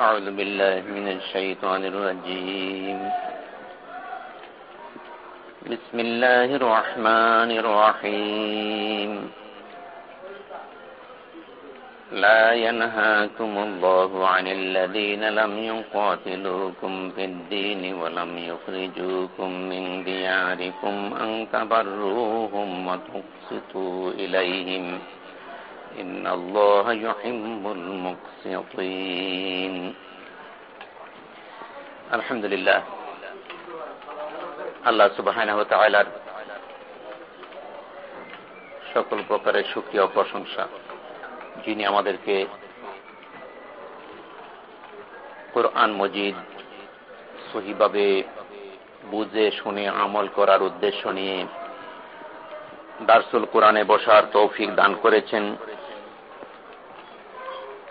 أعوذ بالله من الشيطان الرجيم. بسم الله الرحمن الرحيم. لا ينهاكم الله عن الذين لم يقاتلوكم في الدين ولم يخرجوكم من دياركم أن تبروهم وتقسطوا إليهم. إن الله يحب المقسطين الحمد لله আল্লাহ সুবাহান সকল প্রকারের সুক্রিয়া ও প্রশংসা যিনি আমাদেরকে কোরআন মজিদ সহিভাবে বুঝে শুনে আমল করার উদ্দেশ্য নিয়ে দারসুল কোরআনে বসার তৌফিক দান করেছেন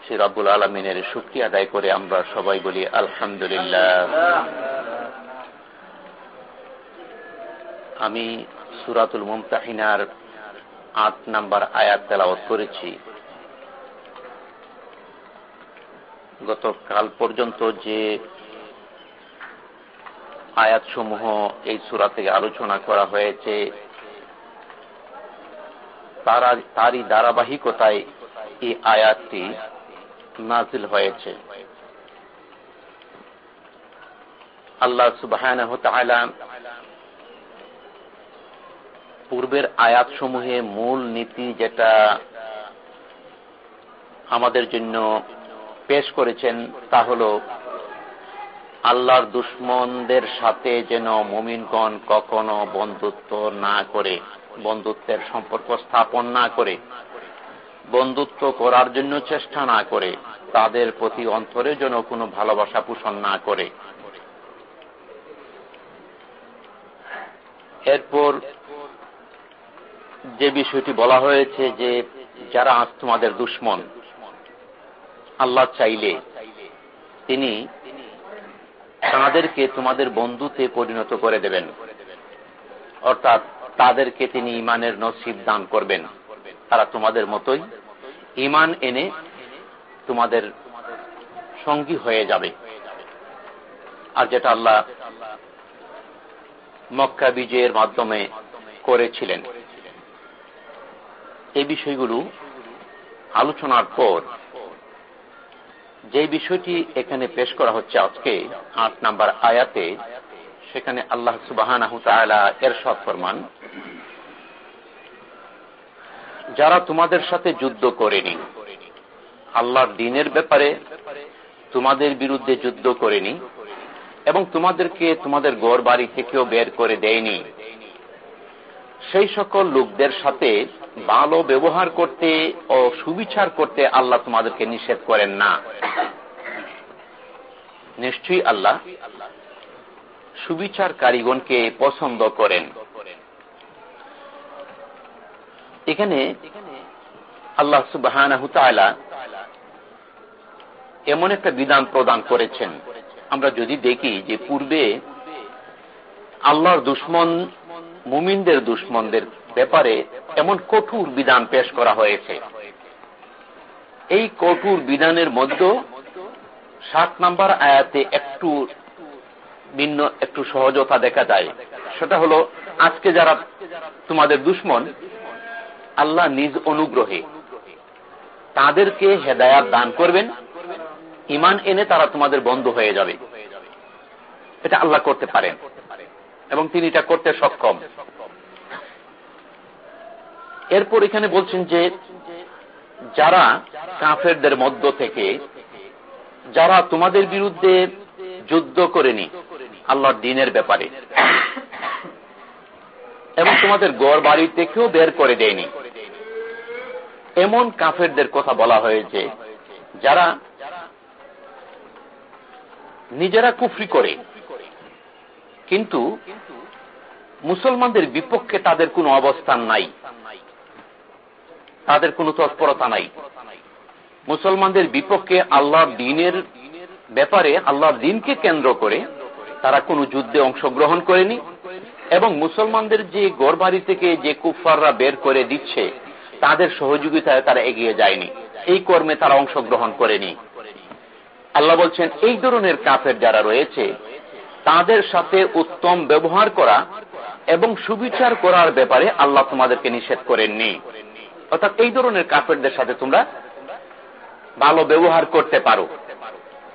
সে রব্বুল আলমিনের শুক্রিয়া আদায় করে আমরা সবাই বলি আলহামদুলিল্লাহ। আমি সুরাতুল মুমতাহিনার আট নাম্বার আয়াত তেলাওয়াত করেছি। গত কাল পর্যন্ত যে আয়াতসমূহ এই সুরা থেকে আলোচনা করা হয়েছে তারই ধারাবাহিকতায় এই আয়াতটি নাজিল হয়েছে। আল্লাহ সুবাহ পূর্বের আয়াতসমূহে মূল নীতি যেটা আমাদের জন্য পেশ করেছেন তা হল, আল্লাহর দুশ্মনদের সাথে যেন মমিনগণ কখনো বন্ধুত্ব না করে, বন্ধুত্বের সম্পর্ক স্থাপন না করে। বন্ধুত্ব করার জন্য চেষ্টা না করে, তাদের প্রতি অন্তরের জন্য কোনো ভালোবাসা পোষণ না করে। এরপর যে বিষয়টি বলা হয়েছে যে যারা আজ তোমাদের দুশ্মন, আল্লাহ চাইলে তিনি তাদেরকে তোমাদের বন্ধুতে পরিণত করে দেবেন। অর্থাৎ তাদেরকে তিনি ইমানের নসিব দান করবেন। তারা তোমাদের মতোই ইমান এনে তোমাদের সঙ্গী হয়ে যাবে। আর যেটা আল্লাহ মক্কা বিজয়ের মাধ্যমে করেছিলেন। এই বিষয়গুলো আলোচনার পর যে বিষয়টি এখানে পেশ করা হচ্ছে আজকে, আট নাম্বার আয়াতে, সেখানে আল্লাহ সুবাহ এর সৎ ফরমান যারা তোমাদের সাথে যুদ্ধ করেনি। আল্লাহর দিনের ব্যাপারে তোমাদের বিরুদ্ধে যুদ্ধ করেনি এবং তোমাদেরকে তোমাদের গড় বাড়ি থেকেও বের করে দেয়নি। সেই সকল লোকদের সাথে ভালো ব্যবহার করতে ও সুবিচার করতে আল্লাহ তোমাদেরকে নিষেধ করেন না। নিশ্চয়ই আল্লাহ সুবিচার কারিগণকে পছন্দ করেন। এখানে আল্লাহ সুবাহ এমন একটা বিধান প্রদান করেছেন। আমরা যদি দেখি যে পূর্বে আল্লাহর দুশ্মন, মুমিনদের দুশ্মনদের ব্যাপারে এমন কঠোর বিধান পেশ করা হয়েছে। এই কঠোর বিধানের মধ্যে সাত নাম্বার আয়াতে একটু ভিন্ন, একটু সহজতা দেখা যায়। সেটা হলো, আজকে যারা তোমাদের দুশ্মন আল্লাহ নিজ অনুগ্রহে। তাদেরকে হেদায়াত দান করবেন। ইমান এনে তারা তোমাদের বন্ধ হয়ে যাবে। এটা আল্লাহ করতে পারেন। এবং তিনি এটা করতে সক্ষম। এরপর এখানে বলছেন যে, যারা কাফেরদের মধ্য থেকে, যারা তোমাদের বিরুদ্ধে যুদ্ধ করেনি, আল্লাহর দিনের ব্যাপারে, এবং তোমাদের গড় বাড়ি থেকেও বের করে দেয়নি। এমন কাফেরদের কথা বলা হয়েছে যারা নিজেরা কুফরি করে। কিন্তু মুসলমানদের বিপক্ষে তাদের কোনো অবস্থান নাই। তাদের কোনো তৎপরতা নাই। মুসলমানদের বিপক্ষে আল্লাহর দিনের ব্যাপারে আল্লাহর দিনকে কেন্দ্র করে তারা কোনো যুদ্ধে অংশগ্রহণ করেনি এবং মুসলমানদের যে গড়বাড়ি থেকে যে কুফাররা বের করে দিচ্ছে তাদের সহযোগিতায় তারা এগিয়ে যায়নি। এই কর্মে তারা অংশগ্রহণ করেনি। আল্লাহ বলছেন, এই ধরনের কাফের যারা রয়েছে, তাদের সাথে উত্তম ব্যবহার করা এবং সুবিচার করার ব্যাপারে আল্লাহ তোমাদেরকে নিষেধ করেননি। অর্থাৎ এই ধরনের কাফেরদের সাথে তোমরা ভালো ব্যবহার করতে পারো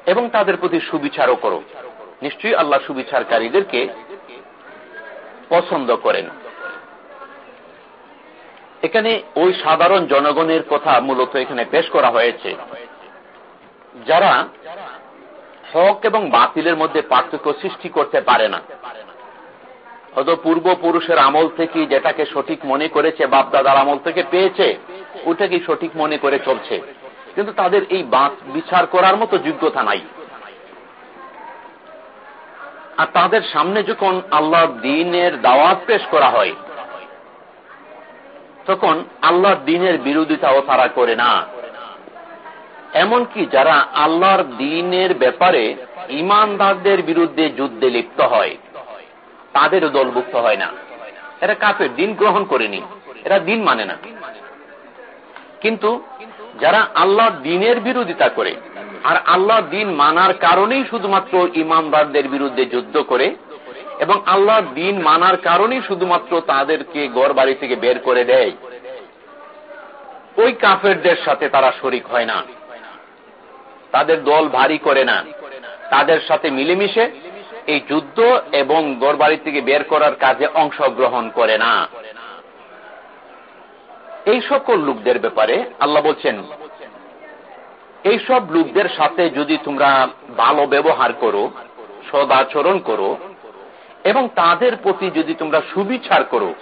এবং তাদের প্রতি সুবিচারও করো। নিশ্চয়ই আল্লাহ সুবিচারকারীদেরকে পছন্দ করেন। এখানে ওই সাধারণ জনগণের কথা মূলত এখানে পেশ করা হয়েছে। যারা হক এবং বাতিলের মধ্যে পার্থক্য সৃষ্টি করতে পারে না। হয়তো পূর্বপুরুষের আমল থেকে যেটাকে সঠিক মনে করেছে, বাপদাদার আমল থেকে পেয়েছে, ওটাকেই সঠিক মনে করে চলছে। কিন্তু তাদের এই বিচার করার মতো যোগ্যতা নাই। আর তাদের সামনে যখন আল্লাহ দিনের দাওয়াত পেশ করা হয় তখন আল্লাহর দিনের বিরোধিতাও তারা করে না। এমনকি যারা আল্লাহর দিনের ব্যাপারে ইমানদারদের বিরুদ্ধে যুদ্ধে লিপ্ত হয়, তাদেরও দলভুক্ত হয় না। এরা কাপের দিন গ্রহণ করেনি। এরা দিন মানে না। কিন্তু যারা আল্লাহ দিনের বিরোধিতা করে, আর আল্লাহ দিন মানার কারণেই শুধুমাত্র ইমানদারদের বিরুদ্ধে যুদ্ধ করে এবং আল্লাহ দিন মানার কারণেই শুধুমাত্র তাদেরকে গড় বাড়ি থেকে বের করে দেয়। ওই কাফেরদের সাথে তারা শরিক হয় না। তাদের দল ভারী করে না। তাদের সাথে মিলেমিশে এই যুদ্ধ এবং গড়বাড়ি থেকে বের করার কাজে অংশগ্রহণ করে না। এই সকল লোকদের ব্যাপারে আল্লাহ বলছেন এইসব লোকদের সাথে যদি তোমরা ভালো ব্যবহার করো, সদাচরণ করো এবং তাদের প্রতি যদি তোমরা সুবিচার করো,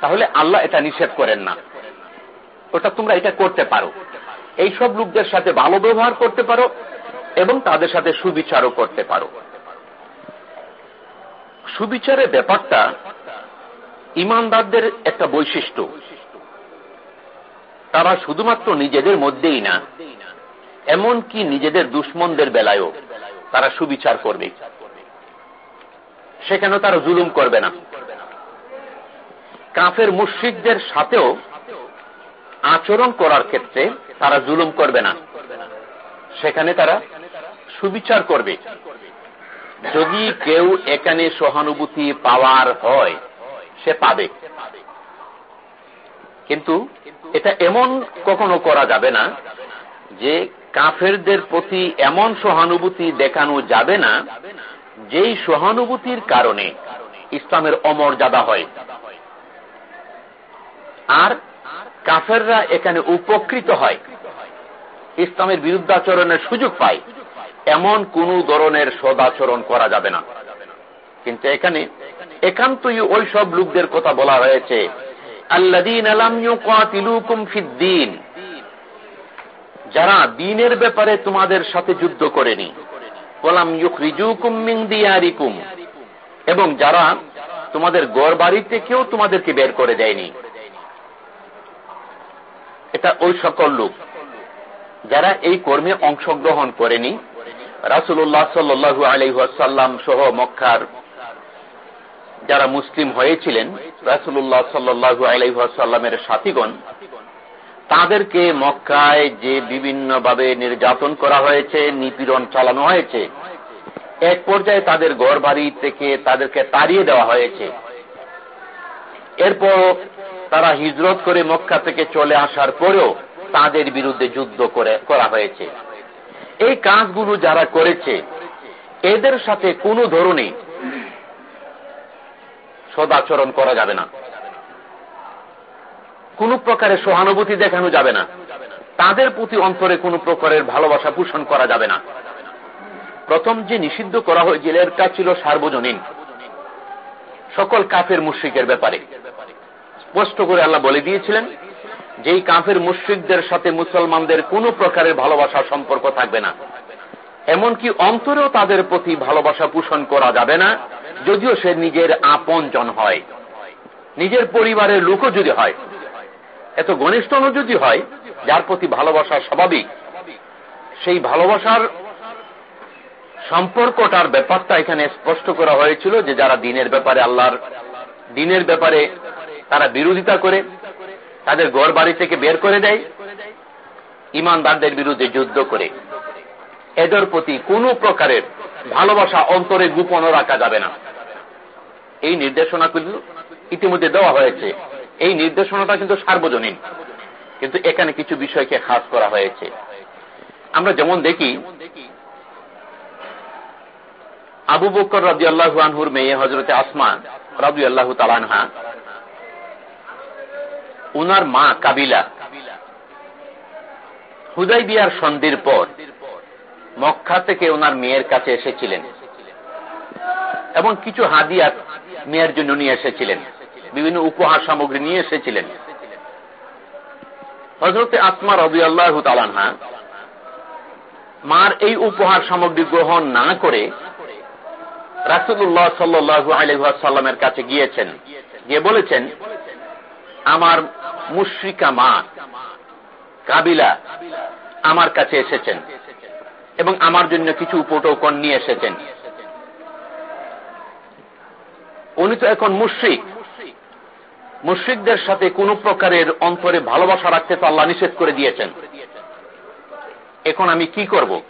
তাহলে আল্লাহ এটা নিষেধ করেন না। ওটা তোমরা এটা করতে পারো। এইসব লোকদের সাথে ভালো ব্যবহার করতে পারো এবং তাদের সাথে সুবিচারও করতে পারো। সুবিচারের ব্যাপারটা ইমানদারদের একটা বৈশিষ্ট্য। তারা শুধুমাত্র নিজেদের মধ্যেই না, এমনকি নিজেদের দুশ্মনদের বেলায়ও তারা সুবিচার করবে। সেখানেও তারা জুলুম করবে না। কাফের মুশ্রিকদের সাথেও আচরণ করার ক্ষেত্রে তারা জুলুম করবে না। সেখানে তারা সুবিচার করবে। যদি কেউ এখানে সহানুভূতি পাওয়ার হয়, সে পাবে। কিন্তু এটা এমন কখনো করা যাবে না যে কাফেরদের প্রতি এমন সহানুভূতি দেখানো যাবে না যেই সহানুভূতির কারণে ইসলামের অমর্যাদা হয়। আর কাফেররা এখানে উপকৃত হয়। ইসলামের বিরুদ্ধাচরণের সুযোগ পায়। এমন কোন ধরনের সদাচরণ করা যাবে না। কিন্তু এখানে একান্তই ওই সব লোকদের কথা বলা হয়েছে যারা দিনের ব্যাপারে তোমাদের সাথে যুদ্ধ করেনি। এবং যারা তোমাদের গড় বাড়ি থেকেও তোমাদেরকে বের করে দেয়নি। এটা ওই সকল লোক যারা এই কর্মে অংশগ্রহণ করেনি। রাসুল্লাহ সাল্লু আলহাসাল্লাম সহ মক্কার যারা মুসলিম হয়েছিলেন রাসুল্লাহ সাল্লু আলহাসাল্লামের সাথীগণ তাদেরকে মক্কায় যে বিভিন্নভাবে নির্যাতন করা হয়েছে, নিপীড়ন চালানো হয়েছে, এক পর্যায়ে তাদের গড় বাড়ি থেকে তাদেরকে তাড়িয়ে দেওয়া হয়েছে। এরপর তারা হিজরত করে মক্কা থেকে চলে আসার পরেও তাদের বিরুদ্ধে যুদ্ধ করে, করা হয়েছে। এই কাজগুলো যারা করেছে, এদের সাথে কোনো ধরনের সদাচরণ করা যাবে না। কোন প্রকারের সহানুভূতি দেখানো যাবে না। তাদের প্রতি অন্তরে কোন প্রকারের ভালোবাসা পোষণ করা যাবে না। প্রথম যে নিষিদ্ধ করা হয়েছিল কাজ ছিল সার্বজনীন। সকল কাফের মুশ্রিকের ব্যাপারে। স্পষ্ট করে আল্লাহ বলে দিয়েছিলেন, যেই কাফের মুশ্রিকদের সাথে মুসলমানদের কোন প্রকারের ভালোবাসার সম্পর্ক থাকবে না। এমনকি অন্তরেও তাদের প্রতি ভালোবাসা পোষণ করা যাবে না, যদিও সে নিজের আপন জন হয়। নিজের পরিবারের লোকও যদি হয় এত ঘনিষ্ঠ যদি হয়, যার প্রতি ভালোবাসা স্বাভাবিক। সেই ভালোবাসার সম্পর্কটার ব্যাপারটা এখানে স্পষ্ট করা হয়েছিল যে যারা দিনের ব্যাপারে আল্লাহর দিনের ব্যাপারে তারা বিরোধিতা করে, তাদের গড় বাড়ি থেকে বের করে দেয়, ইমানদারদের বিরুদ্ধে যুদ্ধ করে। এদের প্রতি কোনো প্রকারের ভালোবাসা অন্তরে গোপন রাখা যাবে না। এই নির্দেশনা ইতিমধ্যে দেওয়া হয়েছে। এই নির্দেশনাটা কিন্তু সার্বজনীন। কিন্তু এখানে কিছু বিষয়কে খাস করা হয়েছে। আমরা যেমন দেখি, আবু বকর রাজি আল্লাহ আনহুর মেয়ে হজরতে আসমা রাজু আল্লাহ তালানহা উনার মা কাবিলা। হুদাই বিয়ার সন্ধির পর মক্কা থেকে ওনার মেয়ের কাছে এসেছিলেন। এবং কিছু হাদিয়া মেয়ের জন্য নিয়ে এসেছিলেন। বিভিন্ন উপহার সামগ্রী নিয়ে এসেছিলেন। হজরতে আসমা রবি আল্লাহ তালানহা মার এই উপহার সামগ্রী গ্রহণ না করে রাসুল্লাহ সাল্লু আলহাসাল্লামের কাছে গিয়েছেন। গিয়ে বলেছেন, আমার মুশ্রিকা মা, কাবিলা আমার কাছে এসেছেন এবং আমার জন্য কিছু উপটোকন নিয়ে এসেছেন। উনি তো এখন মুশ্রিক। মুশ্রিকদের সাথে কোন প্রকারের অন্তরে ভালোবাসা রাখতে তো আল্লাহ নিষেধ করে দিয়েছেন। এখন আমি কি করব?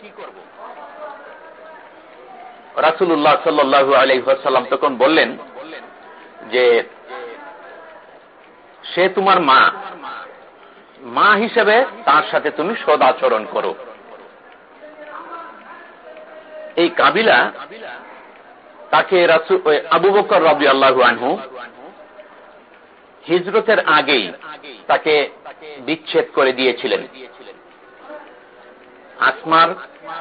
রাসুল্লাহ সাল্লু আলহাসাল্লাম তখন বললেন যে, সে তোমার মা। মা হিসেবে তার সাথে তুমি সদাচরণ করো। এই কাবিলা তাকে আবু বকর রবি আল্লাহু আনহু হিজরতের আগেই তাকে বিচ্ছেদ করে দিয়েছিলেন। আসমার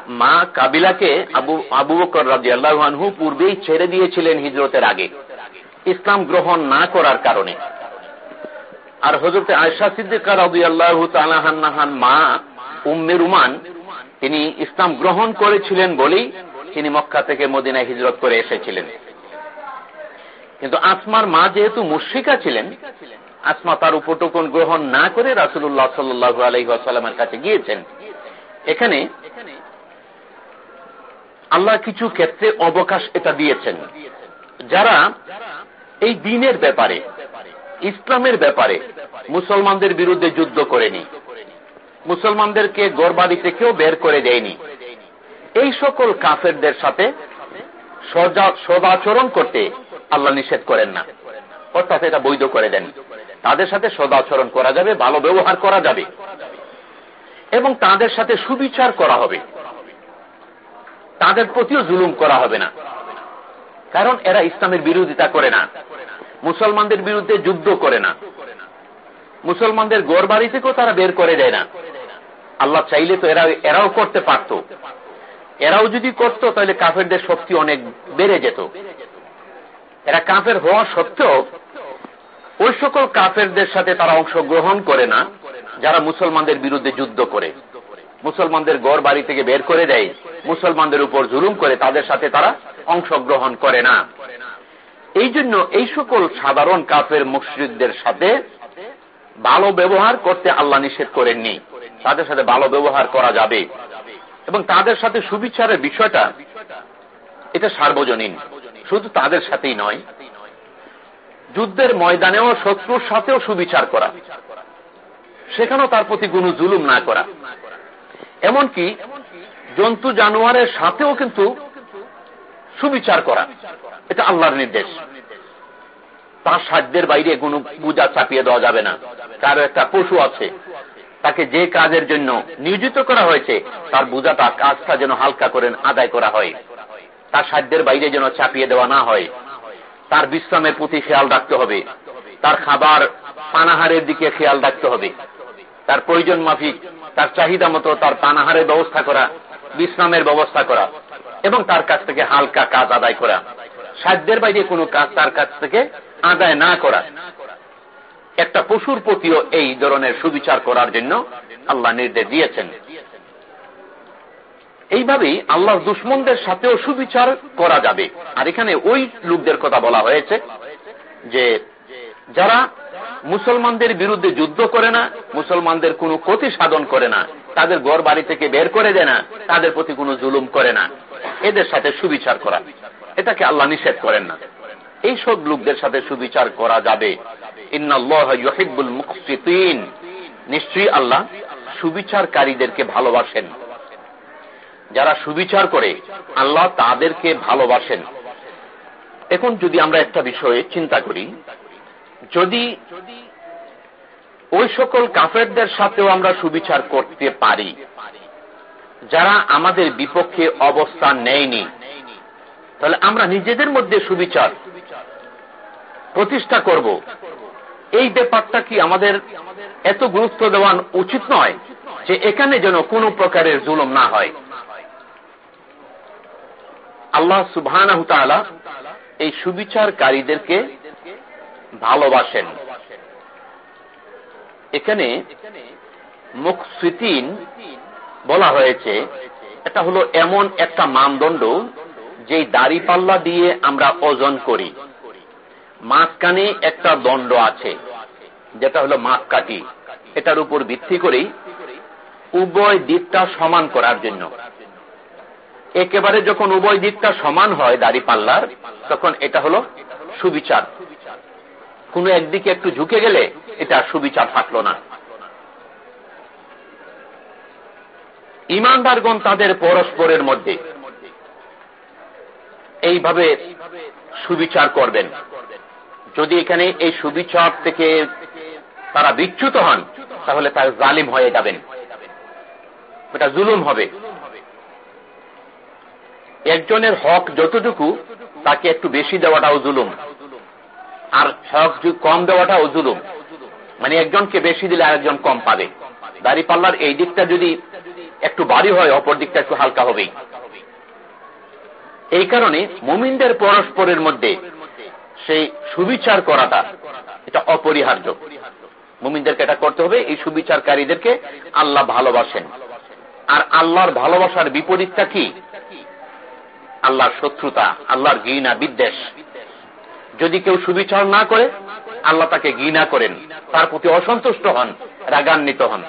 মা কাবিলাকে আবু আবু বকর রাজি আল্লাহানহু পূর্বেই ছেড়ে দিয়েছিলেন হিজরতের আগে। ইসলাম গ্রহণ না করার কারণে। আর হজরত আয়সা সিদ্দিকা রবি আল্লাহ তালাহান্নাহান মা উম্মে রুমান, তিনি ইসলাম গ্রহণ করেছিলেন বলেই তিনি মক্কা থেকে মদিনায় হিজরত করে এসেছিলেন। কিন্তু আসমার মা যেহেতু মুশ্রিকা ছিলেন, আসমা তার উপটকন গ্রহণ না করে রাসুল্লাহ সাল্লু আলহিহাসাল্লামের কাছে গিয়েছেন। এখানে আল্লাহ কিছু ক্ষেত্রে অবকাশ এটা দিয়েছেন। যারা এই দিনের ব্যাপারে, ইসলামের ব্যাপারে মুসলমানদের বিরুদ্ধে যুদ্ধ করেনি, মুসলমানদেরকে গড়বাড়িতে কেউ বের করে দেয়নি, এই সকল কাফেরদের সাথে সদাচরণ করতে আল্লাহ নিষেধ করেন না। অর্থাৎ এটা বৈধ করে দেন। তাদের সাথে সদাচরণ করা যাবে, ভালো ব্যবহার করা যাবে। এবং তাদের সাথে সুবিচার করা হবে। তাদের প্রতিও জুলুম করা হবে না। কারণ এরা ইসলামের বিরোধিতা করে না। মুসলমানদের বিরুদ্ধে যুদ্ধ করে না। মুসলমানদের গড় বাড়ি থেকেও তারা বের করে দেয় না। আল্লাহ চাইলে তো এরা এরাও করতে পারত। এরাও যদি করত, তাহলে কাফেরদের শক্তি অনেক বেড়ে যেত। এরা কাফের হওয়া সত্ত্বেও ওই সকল কাফেরদের সাথে তারা অংশগ্রহণ করে না, যারা মুসলমানদের বিরুদ্ধে যুদ্ধ করে। মুসলমানদের গড় বাড়ি থেকে বের করে দেয়, মুসলমানদের উপর জুলুম করে, তাদের সাথে তারা অংশগ্রহণ করে না। এই জন্য এই সকল সাধারণ কাফের মুশ্রিকদের সাথে ভালো ব্যবহার করতে আল্লাহ নিষেধ করেননি। তাদের সাথে ভালো ব্যবহার করা যাবে। এবং তাদের সাথে সুবিচারের বিষয়টা, এটা সার্বজনীন। শুধু তাদের সাথেই নয়, যুদ্ধের ময়দানেও শত্রুর সাথেও সুবিচার করা, সেখানেও তার প্রতি কোনো জুলুম না করা। এমনকি জন্তু জানোয়ারের সাথেও কিন্তু সুবিচার করা, এটা আল্লাহর নির্দেশ। তার সাধ্যের বাইরে কোনো পূজা চাপিয়ে দেওয়া যাবে না। কারও একটা পশু আছে, তাকে যে কাজের জন্য নিয়োজিত করা হয়েছে, তার বোঝাটা কাজটা যেন হালকা করেন আদায় করা হয়। তার সাধ্যের বাইরে যেন চাপিয়ে দেওয়া না হয়। তার বিশ্রামের প্রতি খেয়াল রাখতে হবে। তার খাবার পানাহারের দিকে খেয়াল রাখতে হবে। তার প্রয়োজন মাফিক, তার চাহিদা মতো তার পানাহারের ব্যবস্থা করা, বিশ্রামের ব্যবস্থা করা এবং তার কাছ থেকে হালকা কাজ আদায় করা। সাধ্যের বাইরে কোনো কাজ তার কাছ থেকে আদায় না করা। একটা পশুর প্রতিও এই ধরনের সুবিচার করার জন্য আল্লাহ নির্দেশ দিয়েছেন। এইভাবেই আল্লাহর দুশ্মনদের সাথেও সুবিচার করা যাবে। আর এখানে ওই লোকদের কথা বলা হয়েছে যে যারা মুসলমানদের বিরুদ্ধে যুদ্ধ করে না, মুসলমানদের কোনো ক্ষতি সাধন করে না, তাদের গড় বাড়ি থেকে বের করে দেয় না, তাদের প্রতি কোনো জুলুম করে না, এদের সাথে সুবিচার করা। এটাকে আল্লাহ নিষেধ করেন না। এই সব লোকদের সাথে সুবিচার করা যাবে। ইন্নাল্লাহিবুল নিশ্চয়ই আল্লাহ সুবিচারকারীদেরকে ভালোবাসেন। যারা সুবিচার করে, আল্লাহ তাদেরকে ভালোবাসেন। এখন যদি আমরা একটা বিষয়ে চিন্তা করি, যদি ওই সকল কাফেরদের সাথেও আমরা সুবিচার করতে পারি, যারা আমাদের বিপক্ষে অবস্থান নেয়নি, তাহলে আমরা নিজেদের মধ্যে সুবিচার প্রতিষ্ঠা করব। এই ব্যাপারটা কি আমাদের এত গুরুত্ব দেওয়া উচিত নয় যে এখানে যেন কোনো প্রকারের জুলম না হয়? আল্লাহ সুবাহ এই সুবিচারকারীদেরকে ভালোবাসেন। এখানে মুখসিতিন বলা হয়েছে, এটা হলো এমন একটা মানদণ্ড যেই দাড়ি পাল্লা দিয়ে আমরা ওজন করি। মাঝখানে একটা দণ্ড আছে, যেটা হলো মাপকাঠি। এটার উপর ভিত্তি করেই উভয় দিকটা সমান করার জন্য। একেবারে যখন উভয় দিকটা সমান হয় দাড়ি পাল্লার, তখন এটা হলো সুবিচার। কোন একদিকে একটু ঝুঁকে গেলে এটা সুবিচার থাকল না। ইমানদারগণ তাদের পরস্পরের মধ্যে এইভাবে সুবিচার করবেন। যদি এখানে এই সুবিচার থেকে তারা বিচ্যুত হন, তাহলে তার জালিম হয়ে যাবেন। এটা জুলুম হবে। একজনের হক যতটুকু, তাকে একটু বেশি দেওয়াটাও জুলুম। আর হক কম দেওয়াটাও জুলুম। মানে একজনকে বেশি দিলে আরেকজন কম পাবে। দাড়ি পাল্লার এই দিকটা যদি একটু বাড়ি হয়, অপর দিকটা একটু হালকা হবেই। এই কারণে মুমিনদের পরস্পরের মধ্যে সেই সুবিচার করাটা, এটা অপরিহার্য। মুমিনদেরকে এটা করতে হবে, এই সুবিচারকারীদেরকে আল্লাহ ভালোবাসেন। আর আল্লাহর ভালোবাসার বিপরীতটা কি? আল্লাহর শত্রুতা, আল্লাহর ঘৃণা, বিদ্বেষ। যদি কেউ সুবিচার না করে, আল্লাহ তাকে ঘৃণা করেন, তার প্রতি অসন্তুষ্ট হন, রাগান্বিত হন।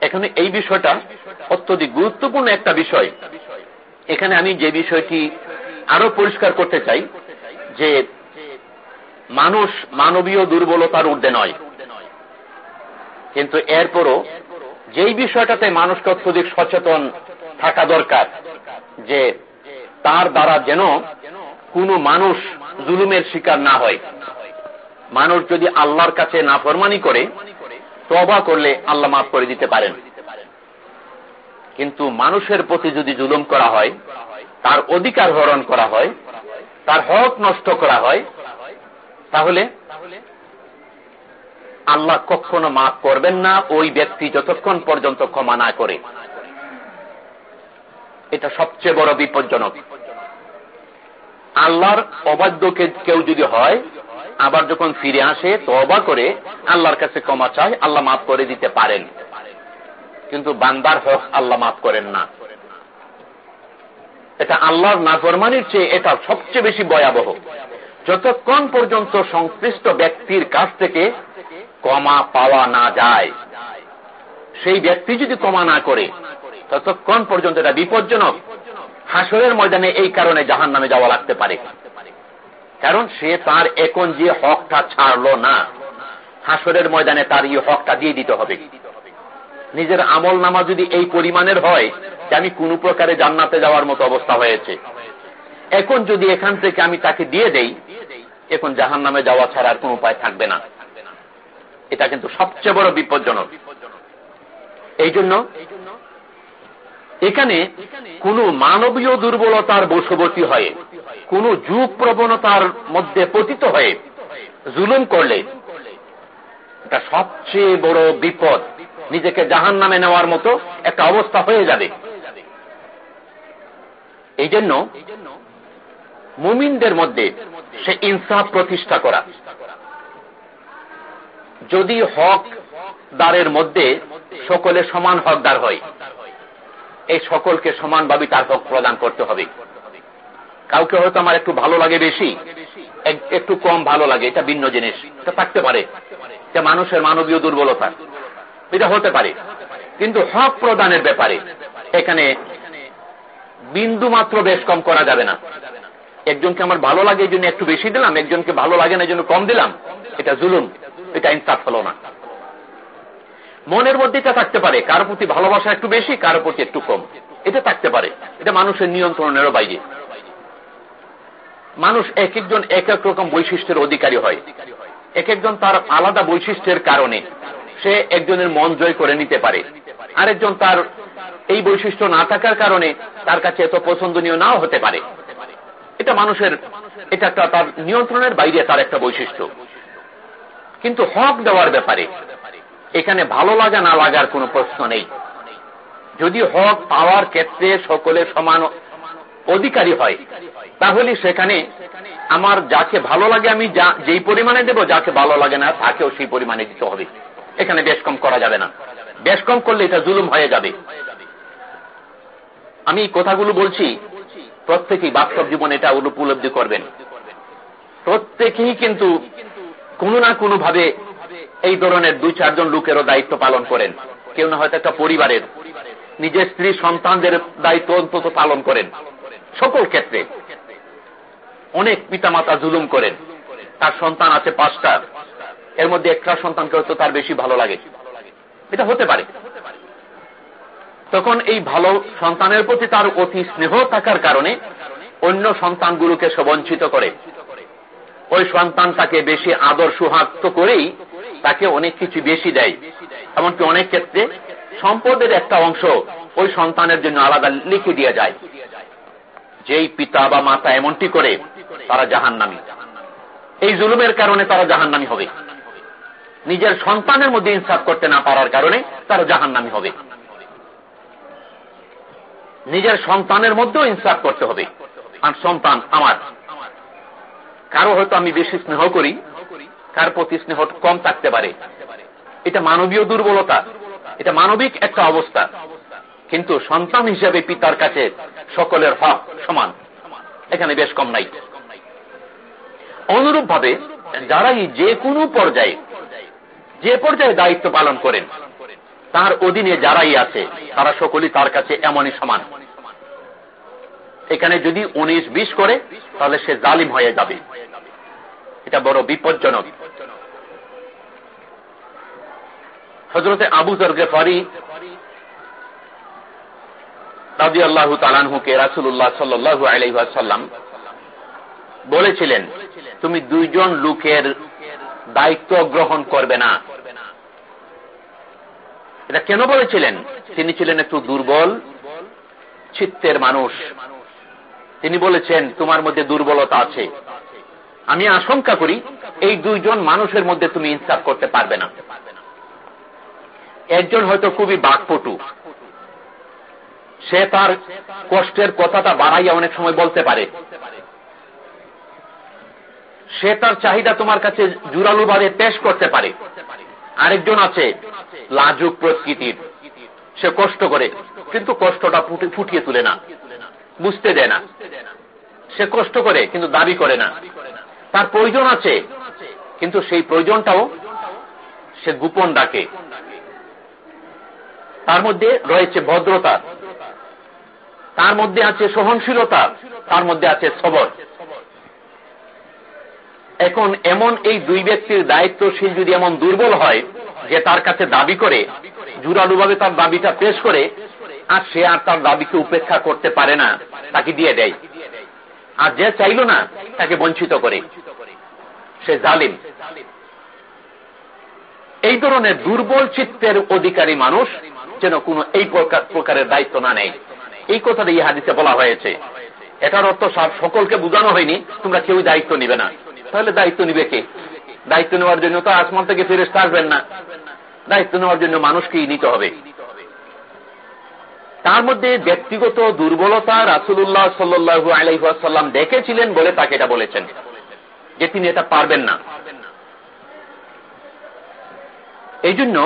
এখানে এই বিষয়টা অত্যধিক গুরুত্বপূর্ণ একটা বিষয়। এখানে আমি যে বিষয়টি আরও পরিষ্কার করতে চাই, যে মানুষ মানবীয় দুর্বলতার ঊর্ধ্বে নয়। কিন্তু এরপরও যেই বিষয়টাতে মানুষকে অত্যধিক সচেতন থাকা দরকার যে তার দ্বারা যেন কোনো মানুষ জুলুমের শিকার না হয়। মানুষ যদি আল্লাহর কাছে না ফরমানি করে তবা করলে আল্লাহ মাফ করে দিতে পারেন। কিন্তু মানুষের প্রতি যদি জুলুম করা হয়, তার অধিকার হরণ করা হয়, তার হক নষ্ট করা হয়, তাহলে আল্লাহ কখনো মাফ করবেন না, ওই ব্যক্তি যতক্ষণ পর্যন্ত ক্ষমা না করে। এটা সবচেয়ে বড় বিপজ্জনক। আল্লাহর অবাধ্য কেউ যদি হয়, আবার যখন ফিরে আসে তবা করে, আল্লাহর কাছে ক্ষমা চায়, আল্লাহ মাফ করে দিতে পারেন। কিন্তু বান্দার হক আল্লাহ মাফ করেন না। এটা আল্লাহর নাফরমানির চেয়ে এটা সবচেয়ে বেশি ভয়াবহ। যতক্ষণ পর্যন্ত সংশ্লিষ্ট ব্যক্তির কাছ থেকে কমা পাওয়া না যায়, সেই ব্যক্তি যদি কমা না করে ততক্ষণ পর্যন্ত এটা বিপজ্জনক। হাসরের ময়দানে এই কারণে জাহান নামে যাওয়া লাগতে পারে। কারণ সে তার এখন যে হকটা ছাড়ল না। হাসরের ময়দানে তার এই হকটা দিয়ে দিতে হবে। নিজের আমল নামা যদি এই পরিমাণের হয়, যে আমি কোন প্রকারে জান্নাতে যাওয়ার মতো অবস্থা হয়েছে। এখন যদি এখান থেকে আমি তাকে দিয়ে দেই, এখন জাহান নামে যাওয়া ছাড়া আর কোন উপায় থাকবে না। এটা কিন্তু সবচেয়ে বড় বিপজ্জনক। এই জন্য এখানে কোন মানবীয় দুর্বলতার বশবর্তী হয়ে, কোন যুগ প্রবণতার মধ্যে পতিত হয়ে জুলুম করলে, এটা সবচেয়ে বড় বিপদ, নিজেকে জাহান নামে নেওয়ার মতো একটা অবস্থা হয়ে যাবে। এই জন্য মুমিনদের মধ্যে সে ইনসাফ প্রতিষ্ঠা করা। যদি হক দ্বারের মধ্যে সকলে সমান হকদার হয় এই সকলকে সমানভাবে তার হক প্রদান করতে হবে। কাউকে হয়তো আমার একটু ভালো লাগে বেশি একটু কম ভালো লাগে, এটা ভিন্ন জিনিস। এটা থাকতে পারে। এটা মানুষের মানবীয় দুর্বলতা। এটা হতে পারে। কিন্তু হক প্রদানের ব্যাপারে এখানে বিন্দু মাত্র বেশ কম করা যাবে না। একজনকে আমার ভালো লাগে এই জন্য একটু বেশি দিলাম, একজনকে ভালো লাগে না এই জন্য কম দিলাম, এটা জুলুম, এটা ইনসাফ হলো না। মনের মধ্যে এটা থাকতে পারে। কারও প্রতি ভালোবাসা একটু বেশি, কারও প্রতি একটু কম। এটা থাকতে পারে। এটা মানুষের নিয়ন্ত্রণেরও বাইরে। মানুষ এক একজন এক এক রকম বৈশিষ্ট্যের অধিকারী হয়। এক একজন তার আলাদা বৈশিষ্ট্যের কারণে সে একজনের মন জয় করে নিতে পারে। আরেকজন তার এই বৈশিষ্ট্য না থাকার কারণে তার কাছে এত পছন্দনীয় নাও হতে পারে। এটা মানুষের, এটা একটা তার নিয়ন্ত্রণের বাইরে তার একটা বৈশিষ্ট্য। কিন্তু হক দেওয়ার ব্যাপারে এখানে ভালো লাগা না লাগার কোনো প্রশ্ন নেই। যদি হক পাওয়ার ক্ষেত্রে সকলের সমান অধিকারী হয়, তাহলে সেখানে আমার যাকে ভালো লাগে আমি যেই পরিমাণে দেব, যাকে ভালো লাগে না তাকেও সেই পরিমাণে দিতে হবে। এখানে বেশ কম করা যাবে না। বেশ কম করলে এটা জুলুম হয়ে যাবে। আমি কথাগুলো বলছি, প্রত্যেকেই বাস্তব জীবন এটা উপলব্ধি করবেন। প্রত্যেকেই কিন্তু কোনো না কোনো ভাবে এই ধরনের দুই, চারজন লোকেরও দায়িত্ব পালন করেন। কেউ না হয়তো একটা পরিবারের। নিজের স্ত্রী, সন্তানদের দায়িত্ব অন্তত পালন করেন। সকল ক্ষেত্রে। অনেক পিতামাতা জুলুম করেন। তার সন্তান আছে পাঁচটা। এর মধ্যে একটা সন্তানকে হয়তো তার বেশি ভালো লাগে। এটা হতে পারে। তখন এই ভালো সন্তানের প্রতি তার অতি স্নেহ থাকার কারণে অন্য সন্তানগুলোকে সে বঞ্চিত করে। ওই সন্তান তাকে বেশি আদর সুহাক্ত করেই তাকে অনেক কিছু বেশি দেয়। এমনকি অনেক ক্ষেত্রে সম্পদের একটা অংশ ওই সন্তানের জন্য আলাদা লিখে দিয়ে যায়। যেই পিতা বা মাতা এমনটি করে, তারা জাহান নামি এই জুলুমের কারণে তারা জাহান নামি হবে। নিজের সন্তানের মধ্যে ইনসাফ করতে না পারার কারণে তারা জাহান নামি হবে। নিজের সন্তানের মধ্যেও ইনসাফ করতে হবে। আর সন্তান আমার। কারও হয়তো আমি বেশি স্নেহ করি কার প্রতি স্নেহ কম থাকতে পারে। এটা মানবীয় দুর্বলতা। এটা মানবিক একটা অবস্থা। কিন্তু সন্তান হিসেবে পিতার কাছে সকলের হক সমান। এখানে বেশ কম নাই। অনুরূপ ভাবে যারাই যে কোনো পর্যায়ে, যে পর্যায়ে দায়িত্ব পালন করেন, তার অধীনে যারাই আছে, তারা সকলেই তার কাছে এমনই সমান। এখানে যদি উনিশ বিশ করে, তাহলে সে জালিম হয়ে যাবে। এটা বড় বিপজ্জনক। হজরতে আবু জরগেফারি রাজি আল্লাহ তালানহুকে রাসুল্লাহ সাল্লু আলাইসাল্লাম বলেছিলেন, তুমি দুইজন লোকের দায়িত্ব গ্রহণ করবে না। এটা কেন বলেছিলেন? তিনি ছিলেন একটু দুর্বল, চিত্তের মানুষ। তিনি বলেছেন, তোমার মধ্যে দুর্বলতা আছে। আমি আশঙ্কা করি এই দুইজন মানুষের মধ্যে তুমি ইনসাফ করতে পারবে না। একজন হয়তো খুবই বাকপটু। সে তার কষ্টের কথাটা বাড়াইয়া অনেক সময় বলতে পারে। সে তার চাহিদা তোমার কাছে জুরালু বাদে পেশ করতে পারে। আরেকজন আছে, লাজুক প্রকৃতির। সে কষ্ট করে, কিন্তু কষ্টটা ফুটিয়ে তুলে না, বুঝতে দেয় না। সে কষ্ট করে, কিন্তু দাবি করে না। তার প্রয়োজন আছে। কিন্তু সেই প্রয়োজনটাও সে গোপন ডাকে। তার মধ্যে রয়েছে ভদ্রতা। তার মধ্যে আছে সহনশীলতা। তার মধ্যে আছে সবর এখন এমন এই দুই ব্যক্তির দায়িত্বশীল যদি এমন দুর্বল হয়, যে তার কাছে দাবি করে, জুরালুভাবে তার দাবিটা পেশ করে, আর সে আর তার দাবিকে উপেক্ষা করতে পারে না, তাকে দিয়ে দেয়। আর যে চাইল না, তাকে বঞ্চিত করে। সে জালিম। এই ধরনের দুর্বল চিত্তের অধিকারী মানুষ যেন কোন এই প্রকারের দায়িত্ব না নেই এই কথাটা এই হাদিসে বলা হয়েছে। এটার অর্থ সকলকে বোঝানো হয়নি, তোমরা কেউ দায়িত্ব নিবে না। তাহলে দায়িত্ব নিবে কে? দায়িত্ব নেওয়ার জন্য তো আসমান থেকে ফিরে আসবেন না। দায়িত্ব নেওয়ার জন্য মানুষকেই নিতে হবে। তার মধ্যে ব্যক্তিগত দুর্বলতা রাসুল্লাহ সাল্লু আলাইসাল্লাম দেখেছিলেন বলে তাকে এটা বলেছেন, যে তিনি এটা পারবেন না। এই জন্য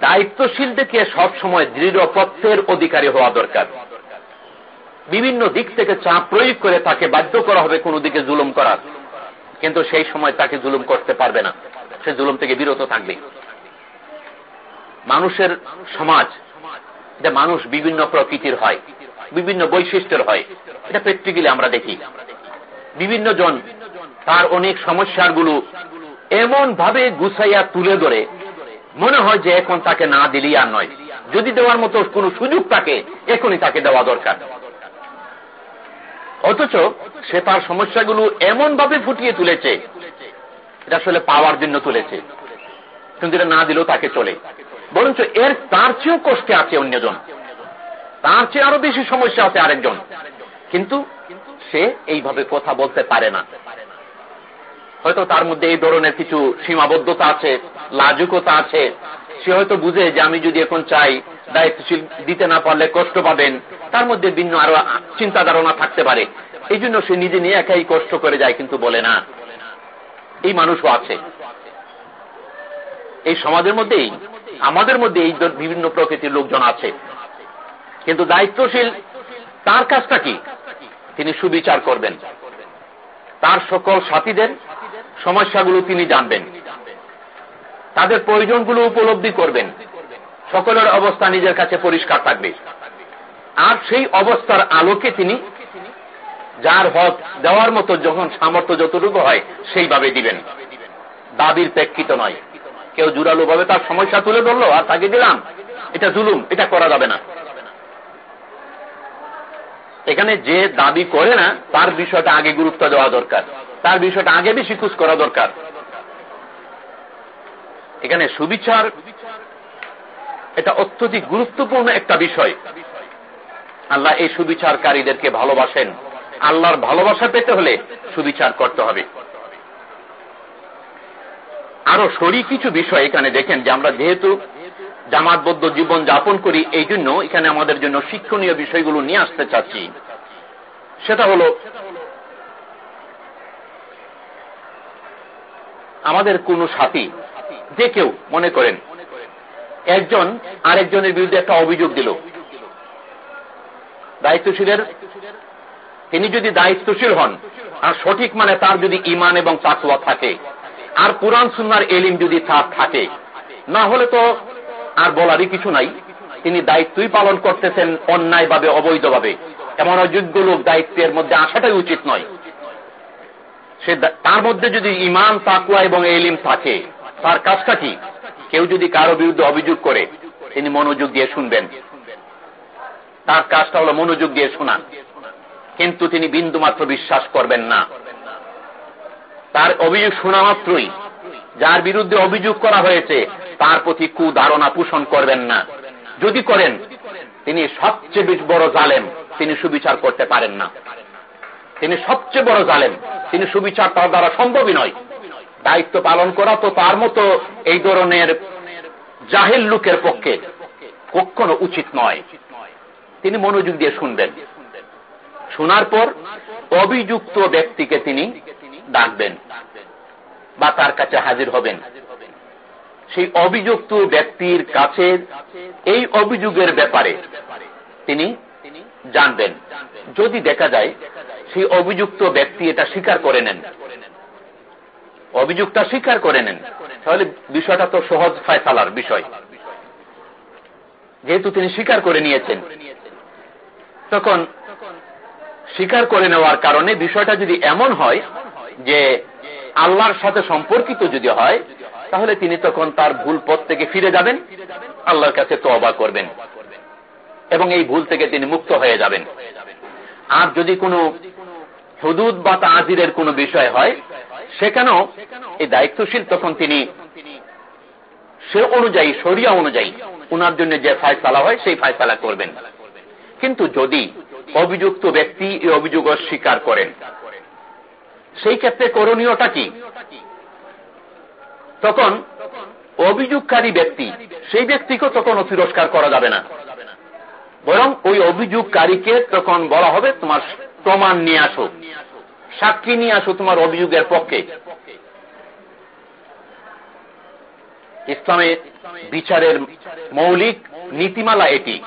দায়িত্বশীল থেকে সবসময় দৃঢ় পথের অধিকারী হওয়া দরকার। বিভিন্ন দিক থেকে চাপ প্রয়োগ করে তাকে বাধ্য করা হবে কোনো দিকে জুলুম করার। কিন্তু সেই সময় তাকে জুলুম করতে পারবে না। সে জুলুম থেকে বিরত থাকবে। মানুষের সমাজ এটা মানুষ বিভিন্ন প্রকৃতির হয়, বিভিন্ন বৈশিষ্ট্যের হয়, এটা প্র্যাকটিক্যালি আমরা দেখি। বিভিন্ন জন তার অনেক সমস্যারগুলো এমন ভাবে গুছাইয়া তুলে ধরে, মনে হয় যে এখন তাকে না দিলেই আর নয়। যদি দেওয়ার মতো কোন সুযোগ থাকে, এখনই তাকে দেওয়া দরকার। অথচ সে তার সমস্যাগুলো এমন ভাবে ফুটিয়ে তুলেছে, এটা আসলে পাওয়ার জন্য তুলেছে। কিন্তু এটা না দিলেও তাকে চলে। বরঞ্চ এর তার চেয়েও কষ্টে আছে অন্যজন। তার চেয়ে আরও বেশি সমস্যা আছে আরেকজন। কিন্তু সে এইভাবে কথা বলতে পারে না। হয়তো তার মধ্যে এই ধরনের কিছু সীমাবদ্ধতা আছে, লাজুকতা আছে। সে হয়তো বুঝে যে আমি যদি এখন চাই দায়িত্বশীল দিতে না পারলে কষ্ট পাবেন, তার মধ্যে ভিন্ন আরও চিন্তা ধারণা থাকতে পারে। এই জন্য সে নিজে নিয়ে একাই কষ্ট করে যায় কিন্তু বলে না। এই মানুষও আছে। এই সমাজের মধ্যেই আমাদের মধ্যে এই বিভিন্ন প্রকৃতির লোকজন আছে। কিন্তু দায়িত্বশীল তার কাজটা কি? তিনি সুবিচার করবেন। তার সকল সাথীদের সমস্যাগুলো তিনি জানবেন। তাদের প্রয়োজনগুলো উপলব্ধি করবেন। সকলের অবস্থা নিজের কাছে পরিষ্কার থাকবে। আর সেই অবস্থার আলোকে তিনি যার হক দেওয়ার মতো যখন সামর্থ্য যতটুকু হয় সেইভাবে দিবেন। দাবির প্রেক্ষিত নয়। কেউ জুড়ালো ভাবে তার সমস্যা তুলে ধরলো, আর তাকে দিলাম। এটা জুলুম, এটা করা যাবে না। এখানে যে দাবি করে না, তার বিষয়টা আগে গুরুত্ব দেওয়া দরকার। তার বিষয়টা আগে বেশি খুশ করা দরকার। এখানে সুবিচার, এটা অত্যধিক গুরুত্বপূর্ণ একটা বিষয়। আল্লাহ এই সুবিচারকারীদেরকে ভালোবাসেন। আল্লাহর ভালোবাসা পেতে হলে সুবিচার করতে হবে। আরও সরি কিছু বিষয় এখানে দেখেন যে আমরা যেহেতু জামাতবদ্ধ জীবন যাপন করি, এই জন্য এখানে আমাদের জন্য শিক্ষণীয় বিষয়গুলো নিয়ে আসতে চাচ্ছি। সেটা হল, আমাদের কোন সাথী, যে কেউ, মনে করেন, একজন আরেকজনের বিরুদ্ধে একটা অভিযোগ দিল। দায়িত্বশীলের, তিনি যদি দায়িত্বশীল হন, আর সঠিক মানে তার যদি ইমান এবং তাকুয়া থাকে আর পুরাণ সুন্নার এলিম যদি তার থাকে, না হলে তো আর বলারই কিছু নাই। তিনি দায়িত্বই পালন করতেছেন অন্যায়ভাবে, অবৈধভাবে। এমন অযোগ্য লোক দায়িত্বের মধ্যে আসাটাই উচিত নয়। সে তার মধ্যে যদি ইমান তাকুয়া এবং এলিম থাকে, তার কাজটা কি? কেউ যদি কারও বিরুদ্ধে অভিযোগ করে, তিনি মনোযোগ দিয়ে শুনবেন। তার কাজটা হলো মনোযোগ দিয়ে শোনান। কিন্তু তিনি বিন্দু মাত্র বিশ্বাস করবেন না। তার অভিযোগ শোনা মাত্রই, যার বিরুদ্ধে অভিযোগ করা হয়েছে, তার প্রতি কুধারণা পোষণ করবেন না। যদি করেন, তিনি সবচেয়ে বড় জালেম, তিনি সুবিচার করতে পারেন না। তিনি সবচেয়ে বড় জালেম, তিনি সুবিচার তার দ্বারা সম্ভবই নয়। দায়িত্ব পালন করা তো তার মতো এই ধরনের জাহেল লোকের পক্ষে কখনো উচিত নয়। তিনি মনোযোগ দিয়ে শুনবেন। শোনার পর অভিযুক্ত ব্যক্তিকে তিনি ডাকবেন বা তার কাছে হাজির হবেন। সেই অভিযুক্ত ব্যক্তির কাছে এই অভিযোগের ব্যাপারে তিনি জানবেন। যদি দেখা যায় সেই অভিযুক্ত ব্যক্তি এটা স্বীকার করে নেন। অভিযোগটা স্বীকার করে নেন। তাহলে বিষয়টা তো সহজ ফায়সালার বিষয়। যেহেতু তিনি স্বীকার করে নিয়েছেন। তখন স্বীকার করে নেওয়ার কারণে বিষয়টা যদি এমন হয় যে আল্লাহর সাথে সম্পর্কিত যদি হয়, তাহলে তিনি তখন তার ভুল পথ থেকে ফিরে যাবেন, আল্লাহর কাছে তো অবাক করবেন। এবং এই ভুল থেকে তিনি মুক্ত হয়ে যাবেন। আর যদি কোনো হুদুদ বা তাজিরের কোনো বিষয় হয়, সেখানেও এই দায়িত্বশীল তখন তিনি সে অনুযায়ী সরিয়া অনুযায়ী উনার জন্য যে ফায়সালা হয়, সেই ফায়সালা করবেন। কিন্তু যদি অভিযুক্ত ব্যক্তি এই অভিযোগ স্বীকার করেন সেই ক্ষেত্রে করণীয়টা কি? তখন অভিযোগকারী ব্যক্তি, সেই ব্যক্তিকেও তখন তিরস্কার করা যাবে না। বরং ওই অভিযোগকারীকে তখন বলা হবে, তোমার প্রমাণ নিয়ে আসো। সাক্ষী নিয়ে আসো তোমার অভিযোগের পক্ষে। ইসলামের বিচারের মৌলিক নীতিমালা এটি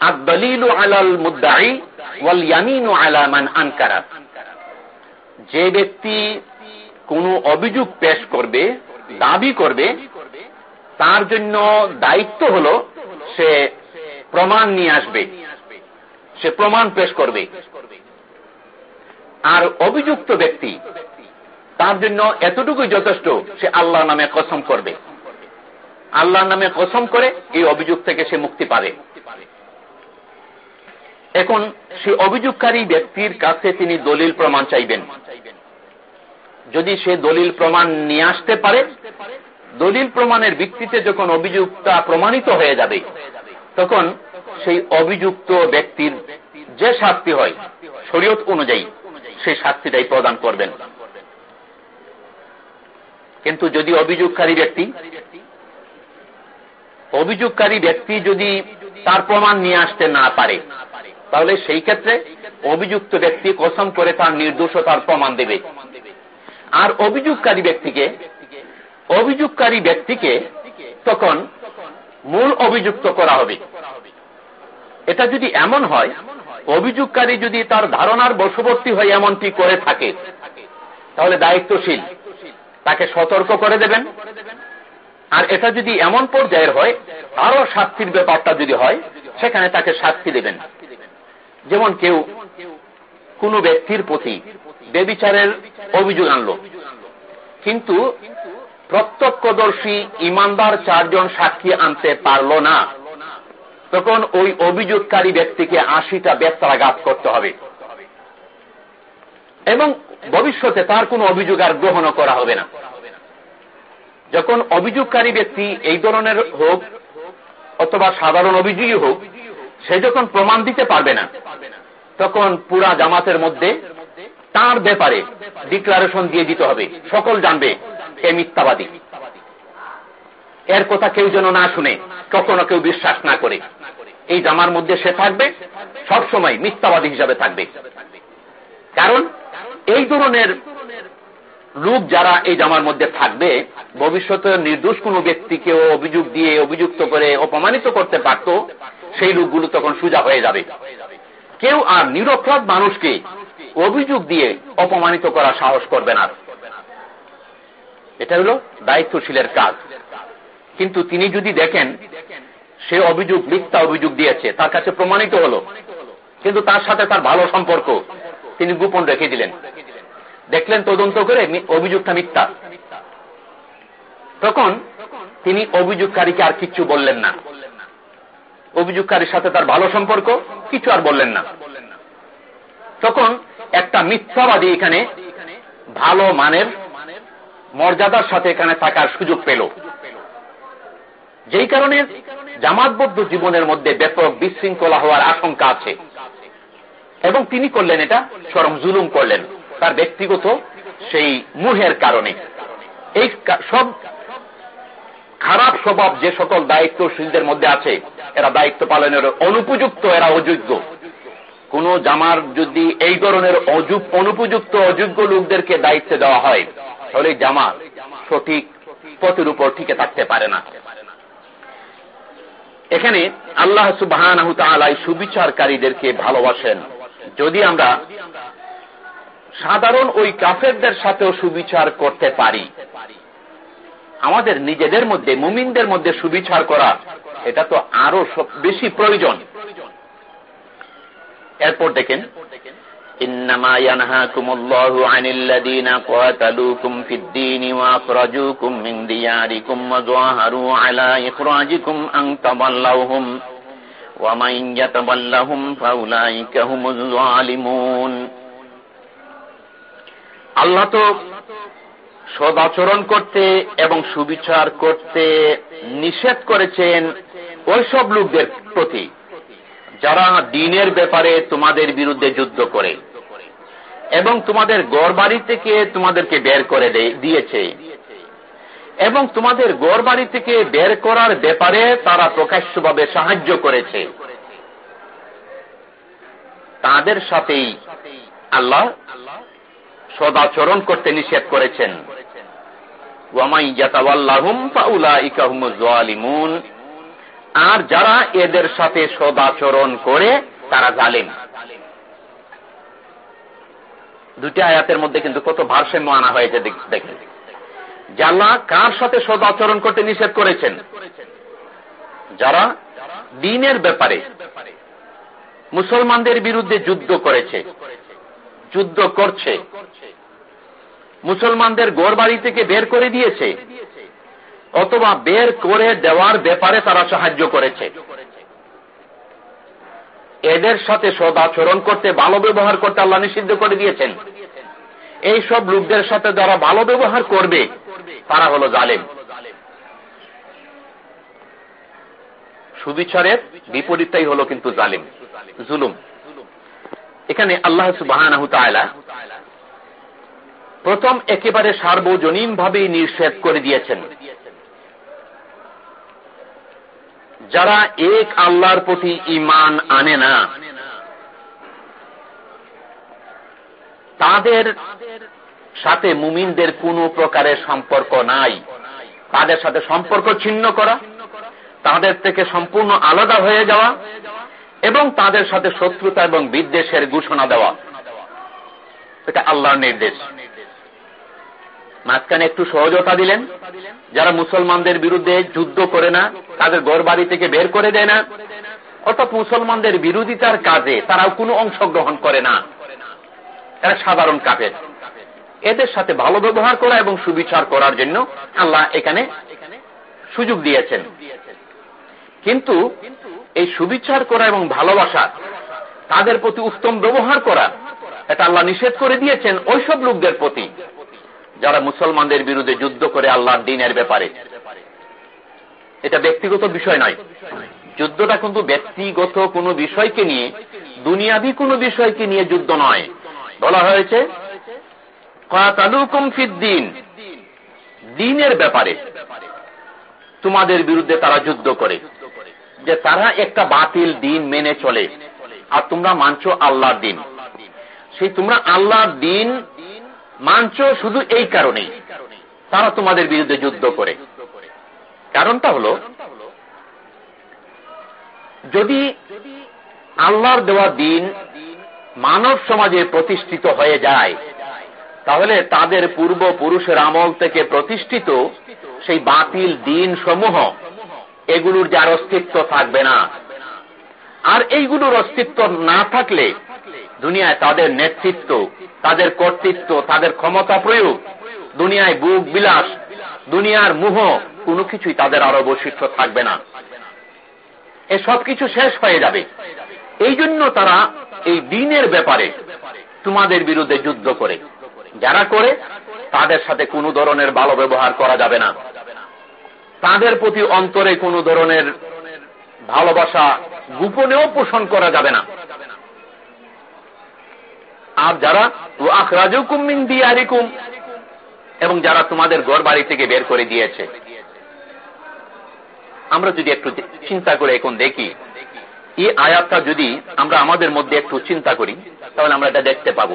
আলাল মুদাই ওয়াল ইয়ামিনু আলা মান আনকারা। যে ব্যক্তি কোন অভিযোগ পেশ করবে, দাবি করবে, তার জন্য দায়িত্ব হল সে প্রমাণ নিয়ে আসবে। সে প্রমাণ পেশ করবে। আর অভিযুক্ত ব্যক্তি, তার জন্য এতটুকুই যথেষ্ট, সে আল্লাহ নামে কসম করবে। আল্লাহর নামে কসম করে এই অভিযোগ থেকে সে মুক্তি পাবে। এখন সে অভিযোগকারী ব্যক্তির কাছে তিনি দলিল প্রমাণ চাইবেন। যদি সে দলিল প্রমাণ নিয়ে আসতে পারে, দলিল প্রমাণের ভিত্তিতে যখন অভিযুক্তা প্রমাণিত হয়ে যাবে, তখন সেই অভিযুক্ত ব্যক্তির যে শাস্তি হয়, শরীয়ত অনুযায়ী সেই শাস্তিটাই প্রদান করবেন। কিন্তু যদি অভিযোগকারী ব্যক্তি অভিযোগকারী ব্যক্তি যদি তার প্রমাণ নিয়ে আসতে না পারে তাহলে সেই ক্ষেত্রে অভিযুক্ত ব্যক্তি কসম করে তার নির্দোষতার প্রমাণ দেবে। আর অভিযোগকারী ব্যক্তিকে অভিযোগকারী ব্যক্তিকে তখন মূল অভিযুক্ত করা হবে। এটা যদি এমন হয় অভিযোগকারী যদি তার ধারণার বশবর্তী হয়ে এমনটি করে থাকে, তাহলে দায়িত্বশীল, তাকে সতর্ক করে দেবেন। আর এটা যদি এমন পর্যায়ের হয় আরও শাস্তির ব্যাপারটা যদি হয়, সেখানে তাকে শাস্তি দেবেন। যেমন কেউ কোন ব্যক্তির প্রতি বেবিচারের অভিযোগ আনল। কিন্তু প্রত্যক্ষদর্শী ইমানদার চারজন সাক্ষী আনতে পারল না। তখন ওই অভিযোগকারী ব্যক্তিকে আশিটা বেত্রাঘাত করতে হবে। এবং ভবিষ্যতে তার কোন অভিযোগ আর গ্রহণ করা হবে না। যখন অভিযোগকারী ব্যক্তি এই ধরনের হোক অথবা সাধারণ অভিযোগই হোক সে যখন প্রমাণ দিতে পারবে না, তখন পুরা জামাতের মধ্যে তার ব্যাপারে ডিক্লারেশন দিয়ে দিতে হবে। সকল জানবে এ মিথ্যাবাদী। এর কথা কেউ যেন না শুনে, কখনো কেউ বিশ্বাস না করে। এই জামার মধ্যে সে থাকবে সব সময় মিথ্যাবাদী হিসাবে থাকবে। কারণ এই ধরনের লোক যারা এই জামার মধ্যে থাকবে, ভবিষ্যতে নির্দোষ কোনো ব্যক্তিকে অভিযোগ দিয়ে, অভিযুক্ত করে, অপমানিত করতে পারত সেই লোকগুলো তখন সোজা হয়ে যাবে। কেউ আর নিরপরাধ মানুষকে অভিযোগ দিয়ে অপমানিত করা সাহস করবে না। এটা হলো দায়িত্বশীলের কাজ। কিন্তু তিনি যদি দেখেন সে অভিযোগ মিথ্যা অভিযোগ দিয়েছে, তার কাছে প্রমাণিত হলো। কিন্তু তার সাথে তার ভালো সম্পর্ক তিনি গোপন রেখে দিলেন। দেখলেন তদন্ত করে অভিযোগটা মিথ্যা। তখন তিনি অভিযোগকারীকে আর কিচ্ছু বললেন না। অভিযোগকারীর সাথে তার ভালো সম্পর্ক, কিছু আর বললেন না। তখন একটা মিথ্যাবাদী এখানে ভালো মানের মর্যাদার সাথে এখানে থাকার সুযোগ পেল। যেই কারণে জামাতবদ্ধ জীবনের মধ্যে ব্যাপক বিশৃঙ্খলা হওয়ার আশঙ্কা আছে। এবং তিনি করলেন এটা, চরম জুলুম করলেন, তার ব্যক্তিগত সেই মুহের কারণে। এই সব খারাপ স্বভাব যে সকল দায়িত্বশীলদের মধ্যে আছে, এরা দায়িত্ব পালনের অনুপযুক্ত, এরা অযোগ্য। কোন জামার যদি এই ধরনের অনুপযুক্ত, অযোগ্য লোকদেরকে দায়িত্ব দেওয়া হয়, তাহলে জামা সঠিক পথের উপর টিকে থাকতে পারে না। এখানে আল্লাহ সুবাহ সুবিচারকারীদেরকে ভালোবাসেন। যদি আমরা সাধারণ ওই কাফেরদের সাথেও সুবিচার করতে পারি আমাদের নিজেদের মধ্যে মুমিনদের মধ্যে সুবিচার করা এটা তো আরো বেশি প্রয়োজন এরপর দেখেন إنما ينهاكم الله عن الذين قاتلوكم في الدين وأخرجوكم من دياركم وظاهروا على إخراجكم أن تضلوهم ومن يتضلهم فأولئك هم الظالمون আল্লাহ তো সদাচরণ করতে এবং সুবিচার করতে নিষেধ করেছেন ওইসব লোকদের প্রতি, যারা দিনের ব্যাপারে তোমাদের বিরুদ্ধে যুদ্ধ করে এবং তোমাদের গড় বাড়ি থেকে তোমাদেরকে বের করে দিয়েছে। এবং তোমাদের গড় বাড়ি থেকে বের করার ব্যাপারে তারা প্রকাশ্যভাবে সাহায্য করেছে। তাদের সাথেই আল্লাহ সদাচরণ করতে নিষেধ করেছেন। আর যারা এদের সাথে সদাচরণ করে, তারা জালেন দুটি আয়াতের মধ্যে কিন্তু কত ভারসাম্য আনা হয়েছে দেখেন। জাল্লা কার সাথে সদাচরণ করতে নিষেধ করেছেন? যারা দিনের ব্যাপারে মুসলমানদের বিরুদ্ধে যুদ্ধ করেছে, যুদ্ধ করছে মুসলমানদের গোর বাড়ি থেকে বের করে দিয়েছে, অথবা বের করে দেওয়ার ব্যাপারে তারা সাহায্য করেছে। এদের সাথে সদাচরণ করতে, ভালো ব্যবহার করতে আল্লাহ নিষিদ্ধ করে দিয়েছেন। এই সব লোকদের সাথে যারা ভালো ব্যবহার করবে, তারা হলো জালেম। সুবিচারের বিপরীতটাই হলো কিন্তু জালিম, জুলুম। এখানে আল্লাহ সুবাহ প্রথম একেবারে সার্বজনীন ভাবে নিষেধ করে দিয়েছেন। যারা এক আল্লাহর প্রতি ইমান আনে না, তাদের সাথে মুমিনদের কোন প্রকারের সম্পর্ক নাই। তাদের সাথে সম্পর্ক ছিন্ন করা, তাদের থেকে সম্পূর্ণ আলাদা হয়ে যাওয়া এবং তাদের সাথে শত্রুতা এবং বিদ্বেষের ঘোষণা দেওয়া। এটা আল্লাহর নির্দেশ। মাঝখানে একটু সহজতা দিলেন। যারা মুসলমানদের বিরুদ্ধে যুদ্ধ করে না, তাদের গড় বাড়ি থেকে বের করে দেয় না। অর্থাৎ মুসলমানদের বিরোধিতার কাজে তারাও কোনো অংশগ্রহণ করে না। এরা সাধারণ কাপের এদের সাথে ভালো ব্যবহার করা এবং সুবিচার করার জন্য আল্লাহ এখানে সুযোগ দিয়েছেন। কিন্তু এই সুবিচার করা এবং ভালোবাসা, তাদের প্রতি উত্তম ব্যবহার করা, এটা আল্লাহ নিষেধ করে দিয়েছেন ওইসব লোকদের প্রতি। যারা মুসলমানদের বিরুদ্ধে যুদ্ধ করে আল্লাহর দিনের ব্যাপারে। এটা ব্যক্তিগত বিষয় নয়। যুদ্ধটা কিন্তু ব্যক্তিগত কোনো বিষয়কে নিয়ে, দুনিয়াবি কোনো বিষয়কে নিয়ে যুদ্ধ নয়। বলা হয়েছে দিন। দিনের ব্যাপারে। তোমাদের বিরুদ্ধে তারা যুদ্ধ করে। যে তারা একটা বাতিল দিন মেনে চলে। আর তোমরা মানছো আল্লাহর দিন। সেই তোমরা আল্লাহর দিন মানছ শুধু এই কারণেই। তারা তোমাদের বিরুদ্ধে যুদ্ধ করে। কারণটা হল, যদি আল্লাহর দেওয়া দিন মানব সমাজে প্রতিষ্ঠিত হয়ে যায়, তাহলে তাদের পূর্ব পুরুষের আমল থেকে প্রতিষ্ঠিত সেই বাতিল দিন সমূহ এগুলোর যার অস্তিত্ব থাকবে না। আর এইগুলোর অস্তিত্ব না থাকলে দুনিয়ায় তাদের নেতৃত্ব, তাদের কর্তৃত্ব, তাদের ক্ষমতা প্রয়োগ, দুনিয়ায় বুক বিলাস, দুনিয়ার মুহ, কোনো কিছুই তাদের আর অবশিষ্ট থাকবে না। এ সব কিছু শেষ হয়ে যাবে। এই জন্য তারা এই দিনের ব্যাপারে তোমাদের বিরুদ্ধে যুদ্ধ করে। যারা করে, তাদের সাথে কোনো ধরনের ভালো ব্যবহার করা যাবে না। তাদের প্রতি অন্তরে কোনো ধরনের ভালোবাসা গোপনেও পোষণ করা যাবে না। আর যারা আখরাজুকুমিন দিয়ারিকুম এবং যারা তোমাদের গড় বাড়ি থেকে বের করে দিয়েছে। আমরা যদি একটু চিন্তা করে এখন দেখি, এই আয়াতটা যদি আমরা আমাদের মধ্যে একটু চিন্তা করি, তাহলে আমরা এটা দেখতে পাব।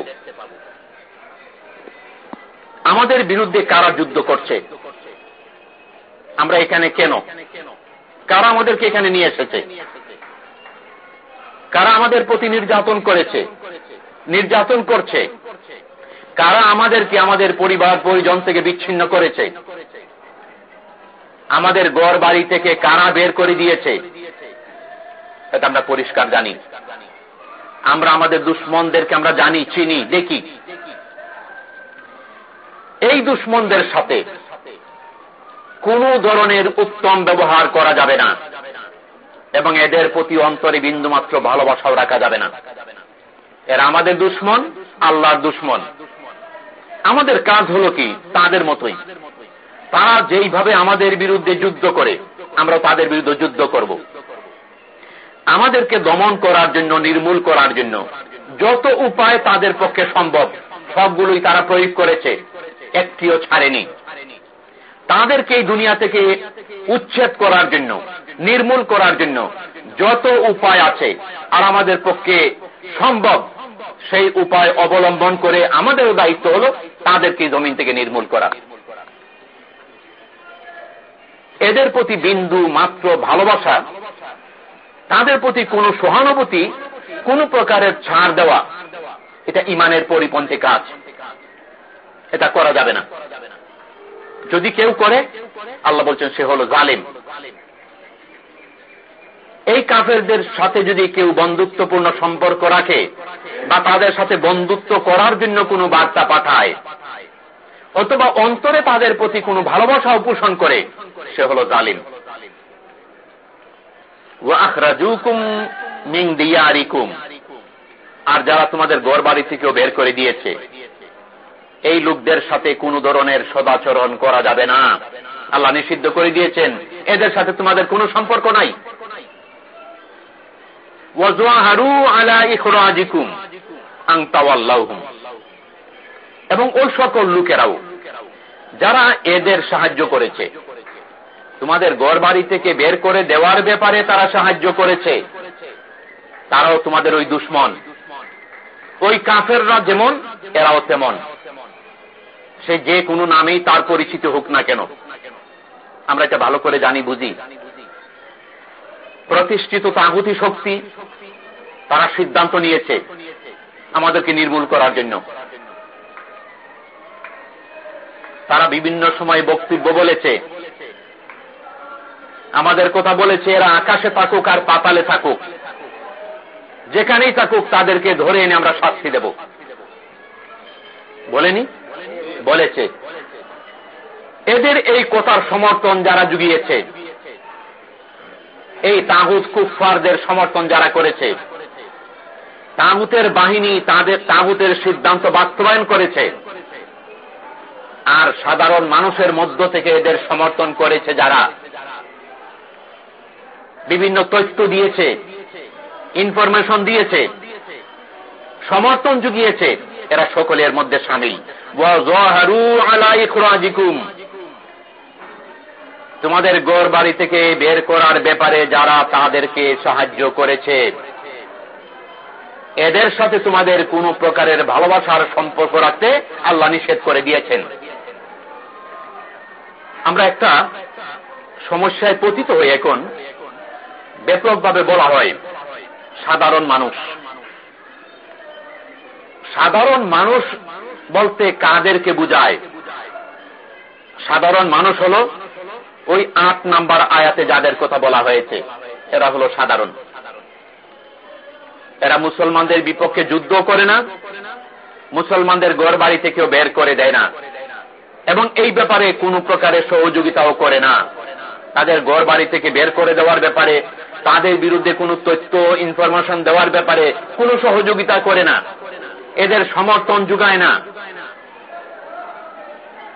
আমাদের বিরুদ্ধে কারা যুদ্ধ করছে? আমরা এখানে কেন? কারা আমাদেরকে এখানে নিয়ে এসেছে? কারা আমাদের প্রতি নির্যাতন করেছে? নির্যাতন করছে। কারা আমাদেরকে আমাদের পরিবার পরিজন থেকে বিচ্ছিন্ন করেছে? আমাদের গড় বাড়ি থেকে কারা বের করে দিয়েছে? এটা আমরা পরিষ্কার জানি। আমরা আমাদের দুশ্মনদেরকে আমরা জানি, চিনি, দেখি। এই দুশ্মনদের সাথে কোন ধরনের উত্তম ব্যবহার করা যাবে না। এবং এদের প্রতি অন্তরে বিন্দুমাত্র ভালোবাসাও রাখা যাবে না। এরা আমাদের দুশ্মন, আল্লাহর দুশ্মন। আমাদের কাজ হলো কি? তাদের মতোই। তারা যেইভাবে আমাদের বিরুদ্ধে যুদ্ধ করে আমরা তাদের বিরুদ্ধে যুদ্ধ করব। আমাদেরকে দমন করার জন্য, নির্মূল করার জন্য, যত উপায় তাদের পক্ষে সম্ভব, সবগুলোই তারা প্রয়োগ করেছে, একটিও ছাড়েনি। তাদেরকে এই দুনিয়া থেকে উচ্ছেদ করার জন্য, নির্মূল করার জন্য যত উপায় আছে, আর আমাদের পক্ষে সম্ভব সেই উপায় অবলম্বন করে আমাদেরও দায়িত্ব হল তাদেরকে জমিন থেকে নির্মূল করা। এদের প্রতি বিন্দু মাত্র ভালোবাসা, তাদের প্রতি কোন সহানুভূতি, কোন প্রকারের ছাড় দেওয়া, এটা ইমানের পরিপন্থী কাজ। এটা করা যাবে না। যদি কেউ করে, আল্লাহ বলছেন সে হল জালিম। এই কাফেরদের সাথে যদি কেউ বন্ধুত্বপূর্ণ সম্পর্ক রাখে বা তাদের সাথে বন্ধুত্ব করার জন্য কোনো বার্তা পাঠায়, অথবা অন্তরে তাদের প্রতি কোনো ভালোবাসা পোষণ করে, সে হল জালিম। আর যারা তোমাদের গড় বাড়ি থেকেও বের করে দিয়েছে, এই লোকদের সাথে কোন ধরনের সদাচরণ করা যাবে না। আল্লাহ নিষিদ্ধ করে দিয়েছেন, এদের সাথে তোমাদের কোনো সম্পর্ক নাই। এবং ওই সকল লোকেরাও, যারা এদের সাহায্য করেছে, তোমাদের গড় বাড়ি থেকে বের করে দেওয়ার ব্যাপারে তারা সাহায্য করেছে, তারাও তোমাদের ওই দুশ্মন। ওই কাফেররা যেমন, এরাও তেমন। সে যে কোনো নামেই তার পরিচিত হোক না কেন। আমরা এটা ভালো করে জানি, বুঝি? প্রতিষ্ঠিত তাহুতি শক্তি তারা সিদ্ধান্ত নিয়েছে আমাদেরকে নির্মূল করার জন্য। তারা বিভিন্ন সময় বক্তব্য বলেছে। আমাদের কথা বলেছে, এরা আকাশে থাকুক আর পাতালে থাকুক। যেখানেই থাকুক তাদেরকে ধরে এনে আমরা শাস্তি দেব। বলেনি? বলেছে। এদের এই কথার সমর্থন যারা জুগিয়েছে এই তাহুদ কুফারদের সমর্থন যারা করেছে। তাহুতের বাহিনী তাদের তাহুতের সিদ্ধান্ত বাস্তবায়ন করেছে। আর সাধারণ মানুষের মধ্য থেকে এদের সমর্থন করেছে যারা। বিভিন্ন তথ্য দিয়েছে ইনফরমেশন দিয়েছে, সমর্থন জুগিয়েছে এরা সকলের মধ্যে সামিল। তোমাদের গড় বাড়ি থেকে বের করার ব্যাপারে যারা তাদেরকে সাহায্য করেছে, এদের সাথে তোমাদের কোন প্রকারের ভালোবাসার সম্পর্ক রাখতে আল্লাহ নিষেধ করে দিয়েছেন। আমরা একটা সমস্যায় পতিত হই এখন। ব্যাপকভাবে বলা হয় সাধারণ মানুষ। সাধারণ মানুষ বলতে কাদেরকে বুঝায়? সাধারণ মানুষ হল ওই আট নাম্বার আয়াতে যাদের কথা বলা হয়েছে, এরা হলো সাধারণ। এরা মুসলমানদের বিপক্ষে যুদ্ধ করে না, মুসলমানদের গড় বাড়ি থেকেও বের করে দেয় না। এবং এই ব্যাপারে কোন প্রকারের সহযোগিতাও করে না। তাদের গড় বাড়ি থেকে বের করে দেওয়ার ব্যাপারে, তাদের বিরুদ্ধে কোন তথ্য, ইনফরমেশন দেওয়ার ব্যাপারে কোন সহযোগিতা করে না। এদের সমর্থন যোগায় না।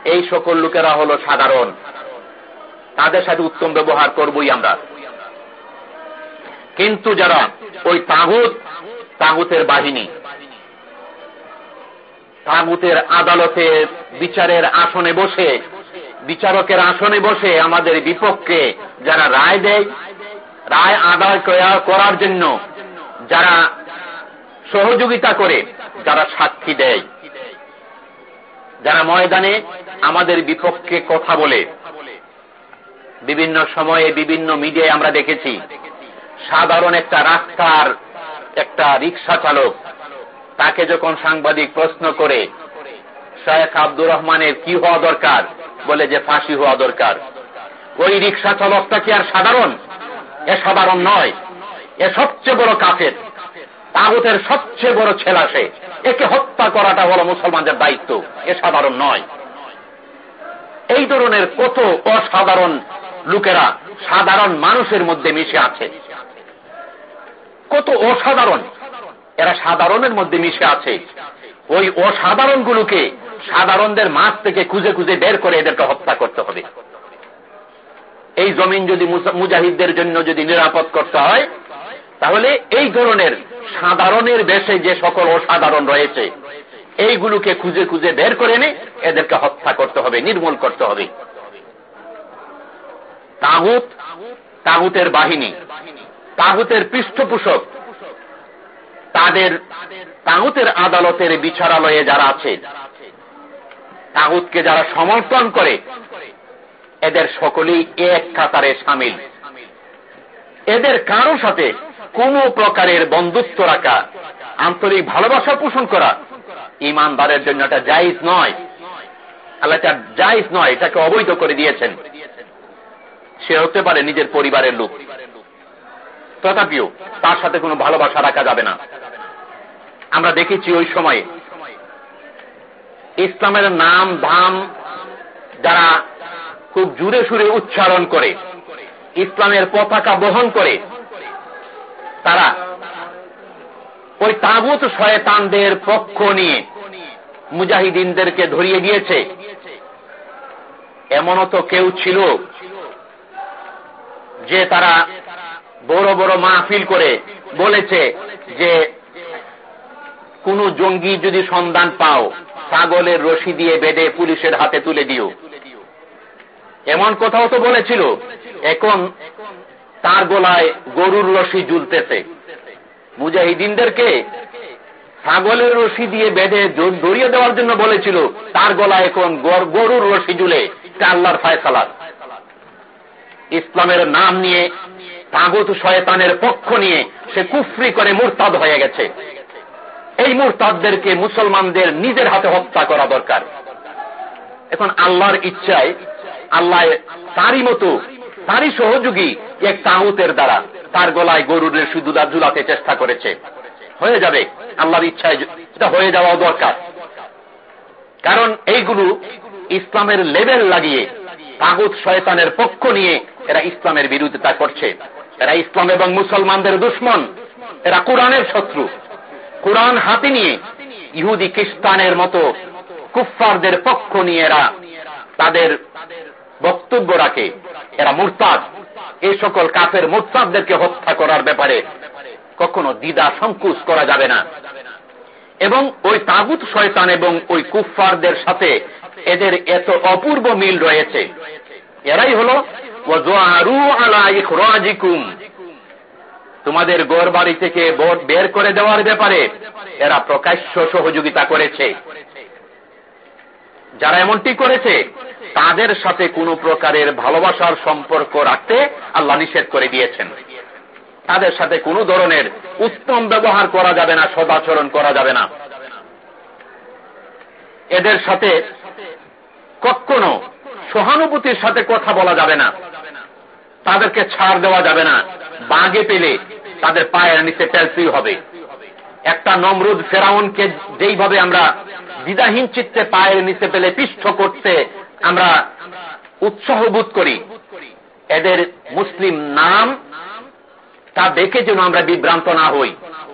এই সকল লোকেরা হল সাধারণ। তাদের সাথে উত্তম ব্যবহার করবই আমরা। কিন্তু যারা ওই তাগুত, তাগুতের বাহিনী, তাগুতের আদালতে বিচারের আসনে বসে, বিচারকের আসনে বসে আমাদের বিপক্ষে যারা রায় দেয়, রায় আদায় করার জন্য যারা সহযোগিতা করে, যারা সাক্ষী দেয়। যারা ময়দানে আমাদের বিপক্ষে কথা বলে বিভিন্ন সময়ে বিভিন্ন মিডিয়ায় আমরা দেখেছি। সাধারণ একটা রাস্তার একটা রিক্সা চালক, তাকে যখন সাংবাদিক প্রশ্ন করে শেখ আব্দুর রহমানের কি হওয়া দরকার? বলে যে, ফাঁসি হওয়া দরকার। ওই রিক্সা চালকটা কি আর সাধারণ? এ সাধারণ নয়। এ সবচেয়ে বড় কাফের। তাগুতের সবচেয়ে বড় ছেলা সে। একে হত্যা করাটা হলো মুসলমানদের দায়িত্ব। এ সাধারণ নয়। এই ধরনের কত অসাধারণ লোকেরা সাধারণ মানুষের মধ্যে মিশে আছে। কত অসাধারণ। এরা সাধারণের মধ্যে মিশে আছে। ওই অসাধারণ গুলোকে সাধারণদের মাছ থেকে খুঁজে খুঁজে বের করে এদেরকে হত্যা করতে হবে। এই জমিন যদি মুজাহিদদের জন্য যদি নিরাপদ করতে হয়, তাহলে এই ধরনের সাধারণের বেশে যে সকল অসাধারণ রয়েছে, এইগুলোকে খুঁজে খুঁজে বের করে এনে এদেরকে হত্যা করতে হবে, নির্মূল করতে হবে। তাহুত তাহুতের বাহিনী তাহুতের পৃষ্ঠপোষক, তাদের তাহুতের আদালতের বিচারালয়ে যারা আছে তাহুতকে যারা সমর্থন করে, এদের সকলেই এক কাতারে সামিল। এদের কারও সাথে কোন প্রকারের বন্ধুত্ব রাখা, আন্তরিক ভালোবাসা পোষণ করা ইমানদারের জন্য এটা জাইজ নয়। আল্লাহ জাইজ নয়, এটাকে অবৈধ করে দিয়েছেন। সে হতে পারে নিজের পরিবারের লোক। তথাপিও তার সাথে কোনো ভালোবাসা রাখা যাবে না। আমরা দেখেছি ওই সময়ে ইসলামের নাম, ধাম যারা খুব জুড়ে সুরে উচ্চারণ করে, ইসলামের পতাকা বহন করে, তারা ওই তাগুত শয়তানদের পক্ষ নিয়ে মুজাহিদিনদেরকে ধরিয়ে দিয়েছে। এমনও তো কেউ ছিল যে তারা বড় বড় মাহফিল করে বলেছে যে কোন জঙ্গি যদি সন্ধান পাও, ছাগলের রশি দিয়ে বেঁধে পুলিশের হাতে তুলে দিও। এমন কোথাও তো বলেছিল। এখন তার গলায় গরুর রশি ঝুলতেছে। মুজাহিদিনদেরকে ছাগলের রশি দিয়ে বেঁধে দড়িয়ে দেওয়ার জন্য বলেছিল, তার গলায় এখন গরুর রশি ঝুলে আল্লাহর ফায়সালার ইসলামের নাম নিয়ে, তাগুত শয়তানের পক্ষ নিয়ে সে কুফরি করে মুরতাদ হয়ে গেছে। এই মুরতাদদেরকে মুসলমানদের নিজের হাতে হত্যা করা দরকার। এখন আল্লাহর ইচ্ছায়, আল্লাহ তারই মতো, তারই সহযোগী এক তাহুতের দ্বারা তার গলায় গরুর সুদুদা ঝুলাতে চেষ্টা করেছে। হয়ে যাবে, আল্লাহর ইচ্ছায় এটা হয়ে যাওয়া দরকার। কারণ এইগুলো ইসলামের লেভেল লাগিয়ে তাগুত শয়তানের পক্ষ নিয়ে এরা ইসলামের বিরোধিতা করছে। এরা ইসলাম এবং মুসলমানদের দুশ্মন। এরা কোরআনের শত্রু। কোরআন হাতে নিয়ে ইহুদি খ্রিস্টানের মতো কুফফারদের পক্ষ নিয়ে এরা তাদের বক্তব্য রাখে। এরা মুরতাদ। এই সকল কাফের মুরতাদদেরকে হত্যা করার ব্যাপারে কখনো দ্বিধা সংকুচ করা যাবে না। এবং ওই তাগুত শয়তান এবং ওই কুফফারদের সাথে এদের এত অপূর্ব মিল রয়েছে। এরাই হল তোমাদের গড় বাড়ি থেকে বের করে দেওয়ার ব্যাপারে এরা প্রকাশ্য সহযোগিতা করেছে। যারা এমনটি করেছে, তাদের সাথে কোনো প্রকারের ভালোবাসার সম্পর্ক রাখতে আল্লাহ নিষেধ করে দিয়েছেন। তাদের সাথে কোনো ধরনের উত্তম ব্যবহার করা যাবে না, সদাচরণ করা যাবে না। এদের সাথে কখনো সহানুভূতির সাথে কথা বলা যাবে না। তাদেরকে ছাড় দেওয়া যাবে না। বাগে পেলে তাদের পায়ের নিচে ফেলতেই হবে। একটা নমরুদ ফেরাউনকে যেইভাবে আমরা দ্বিধাহীন চিত্তে পায়ের নিচে পেলে পিষ্ঠ করতে আমরা উৎসাহ বোধ করি, এদের মুসলিম নাম তা দেখে যেন আমরা বিভ্রান্ত না হই।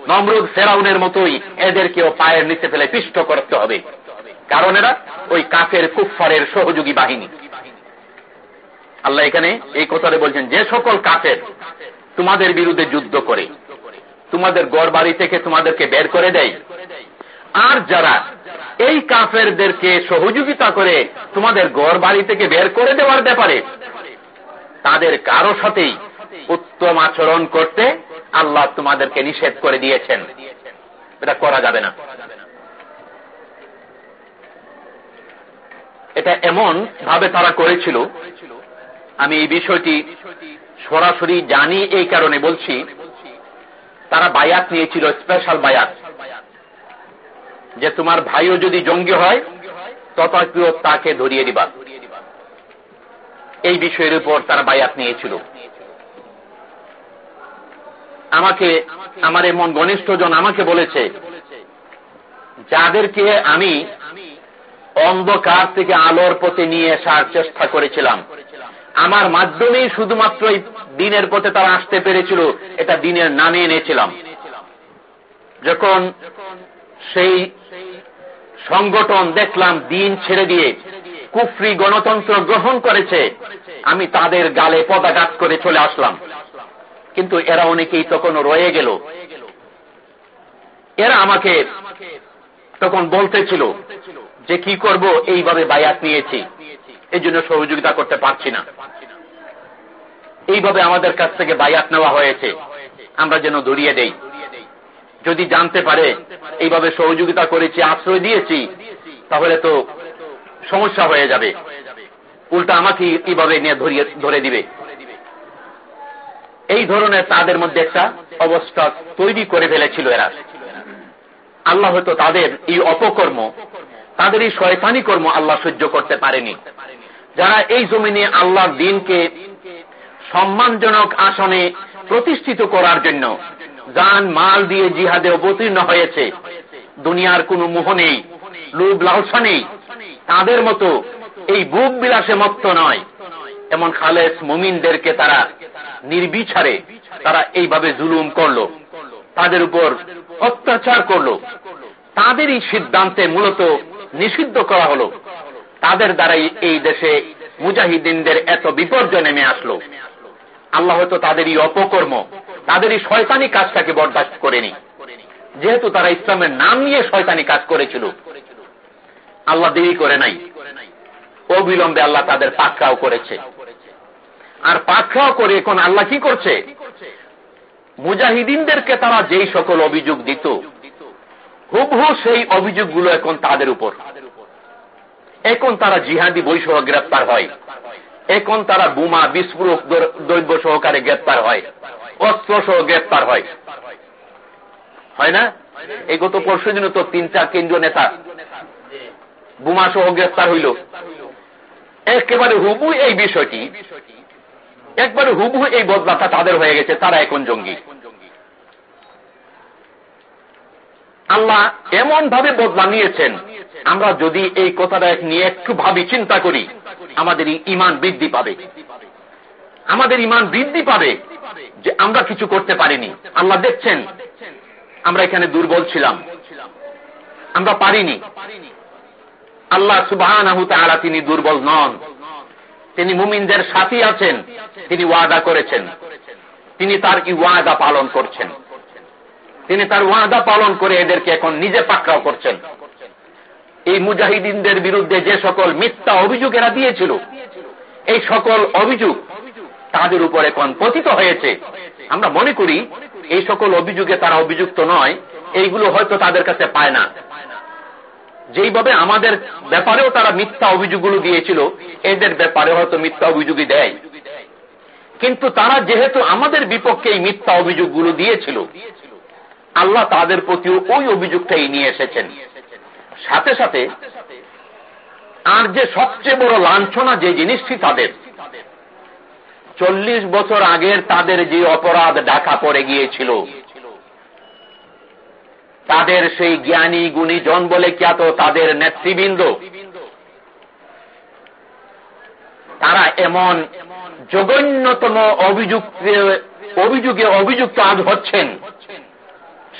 নমরুদ ফেরাউনের মতোই এদেরকেও পায়ের নিচে ফেলে পিষ্ট করতে হবে। কারণ এরা ওই কাফের কুফারের সহযোগী বাহিনী। আল্লাহ এখানে এই কথাটা বলছেন, যে সকল কাফের তোমাদের বিরুদ্ধে যুদ্ধ করে, তোমাদের গড় বাড়ি থেকে তোমাদেরকে বের করে দেয়, আর যারা এই কাফেরদেরকে সহযোগিতা করে তোমাদের গড় বাড়ি থেকে বের করে দেওয়ার ব্যাপারে, তাদের কারও সাথেই উত্তম আচরণ করতে আল্লাহ তোমাদেরকে নিষেধ করে দিয়েছেন। এটা করা যাবে না। এটা এমন ভাবে তারা করেছিল। আমি এই বিষয়টি সরাসরি জানি এই কারণে বলছি, তারা বায়াত নিয়েছিল স্পেশাল বায়াত। যে তোমার ভাইও যদি জঙ্গি হয়, তথাপিও তাকে ধরিয়ে দিবা। এই বিষয়ের উপর তারা বায়াত নিয়েছিল। আমাকে, আমার এমন ঘনিষ্ঠজন আমাকে বলেছে, যাদেরকে আমি অন্ধকার থেকে আলোর পথে নিয়ে আসার চেষ্টা করেছিলাম। আমার মাধ্যমেই শুধুমাত্র এই দিনের পথে তারা আসতে পেরেছিল, এটা দিনের নামে এনেছিলাম। যখন সেই সংগঠন দেখলাম, দিন ছেড়ে দিয়ে কুফরি গণতন্ত্র গ্রহণ করেছে, আমি তাদের গালে পদাঘাত করে চলে আসলাম। কিন্তু এরা অনেকেই তখন রয়ে গেল। এরা আমাকে তখন বলতেছিল যে কি করব, এইভাবে বায়াত নিয়েছি। এই জন্য সহযোগিতা করতে পারছি না। এইভাবে আমাদের কাছ থেকে বায়াত নেওয়া হয়েছে। আমরা যেন দড়িয়ে দেই। যদি জানতে পারে, এইভাবে সহযোগিতা করেছি, আশ্রয় দিয়েছি, তাহলে তো সমস্যা হয়ে যাবে। উল্টা আমাকে এইভাবে নিয়ে ধরে দিবে। এই ধরনের তাদের মধ্যে একটা অবস্থা তৈরি করে ফেলেছিল এরা। আল্লাহ হয়তো তাদের এই অপকর্ম, তাদের এই শয়তানি কর্ম আল্লাহ সহ্য করতে পারেনি। যারা এই জমিনে আল্লাহর দিনকে সম্মানজনক আসনে প্রতিষ্ঠিত করার জন্য যান মাল দিয়ে জিহাদে অবতীর্ণ হয়েছে, দুনিয়ার কোনো মোহ নেই, লোভ লালসা নেই, তাদের মতো এই বুক বিলাসে মত্ত নয়। এমন খালেস মুমিনদেরকে তারা নির্বিচারে তারা এইভাবে জুলুম করল। তাদের উপর অত্যাচার করল। তাদেরই সিদ্ধান্তে মূলত নিষিদ্ধ করা হলো। তাদের দ্বারাই এই দেশে মুজাহিদিনদের এত বিপর্যয় নেমে আসলো। আল্লাহ হয়তো তাদেরই অপকর্ম, তাদেরই শয়তানি কাজটাকে বরদাস্ত করেনি। যেহেতু তারা ইসলামের নাম নিয়ে শয়তানি কাজ করেছিল। আল্লাহ দেরি করে নাই। অবিলম্বে আল্লাহ তাদের পাকড়াও করেছে। আর পাকড়াও করে এখন আল্লাহ কি করছে? মুজাহিদিনদেরকে তারা যেই সকল অভিযোগ দিত, হুবহু সেই অভিযোগগুলো এখন তাদের উপর। এখন তারা জিহাদি বই গ্রেপ্তার হয়। এখন তারা বোমা, বিস্ফোরক দ্রব্য সহকারে গ্রেপ্তার হয়, অস্ত্র সহ গ্রেপ্তার হয়। হয় না? এই গত পরশু দিন তো তিন, চার কেন্দ্রীয় নেতা বোমা সহ গ্রেপ্তার হইল। একেবারে হুবু এই বিষয়টি একবারে হুবহু এই বদলাটা তাদের হয়ে গেছে, তারা এখন জঙ্গি। আল্লাহ এমন ভাবে বদলা নিয়েছেন, আমরা যদি এই কথাটা নিয়ে একটু ভাবি, চিন্তা করি, আমাদের ইমান বৃদ্ধি পাবে। আমাদের ইমান বৃদ্ধি পাবে যে আমরা কিছু করতে পারিনি। আল্লাহ দেখছেন, আমরা এখানে দুর্বল ছিলাম। আমরা পারিনি। আল্লাহ সুবাহ তিনি দুর্বল নন। তিনি মুমিনদের সাথী আছেন, তিনি ওয়াদা করেছেন। তিনি তার ওয়াদা পালন করছেন। তিনি তার ওয়াদা পালন করে এদেরকে এখন নিজে পাকড়াও করছেন। এই মুজাহিদিনদের বিরুদ্ধে যে সকল মিথ্যা অভিযোগ এরা দিয়েছিল, এই সকল অভিযোগ তাদের উপর এখন পতিত হয়েছে। আমরা মনে করি, এই সকল অভিযোগে তারা অভিযুক্ত নয়, এইগুলো হয়তো তাদের কাছে পায় না। যেইভাবে আমাদের ব্যাপারেও তারা মিথ্যা অভিযোগগুলো দিয়েছিল, এদের ব্যাপারে হয়তো মিথ্যা অভিযোগই দেয়। কিন্তু তারা যেহেতু আমাদের বিপক্ষে এই মিথ্যা অভিযোগগুলো দিয়েছিল, আল্লাহ তাদের প্রতিও ওই অভিযোগটাই নিয়ে এসেছেন। সাথে সাথে, আর যে সবচেয়ে বড় লাঞ্ছনা যে জিনিসটি তাদের, চল্লিশ বছর আগের তাদের যে অপরাধ ঢাকা পড়ে গিয়েছিল তাদের সেই জ্ঞানী গুণী জন বলে খ্যাত তাদের নেতৃবৃন্দ। তারা এমন জঘন্যতম অভিযোগে অভিযুক্ত আজ হচ্ছেন।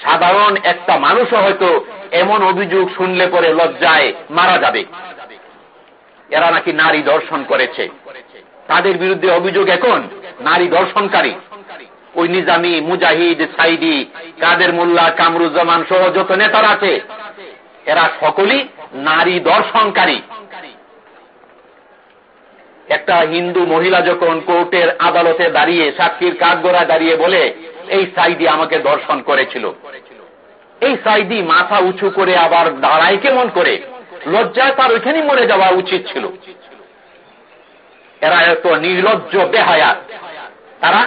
সাধারণ একটা মানুষও হয়তো এমন অভিযোগ শুনলে পরে লজ্জায় মারা যাবে। এরা নাকি নারী দর্শন করেছে। তাদের বিরুদ্ধে অভিযোগ এখন নারী দর্শনকারী। ওই নিজামি মুজাহিদ, সাইদি, কাদের মোল্লা, কামরুজ্জামান সহ যত নেতারা আছে, এরা সকলেই নারী দর্শনকারী। একটা হিন্দু মহিলা যখন কোর্টের আদালতে দাঁড়িয়ে, সাক্ষীর কাঠগড়ায় দাঁড়িয়ে বলে, এই সাইদি আমাকে দর্শন করেছিল। এই সাইদি মাথা উঁচু করে আবার দাঁড়ায় কেমন করে? লজ্জায় তার ওইখানেই মরে যাওয়া উচিত ছিল। এরা এত নির্লজ্জ, বেহায়া। তারা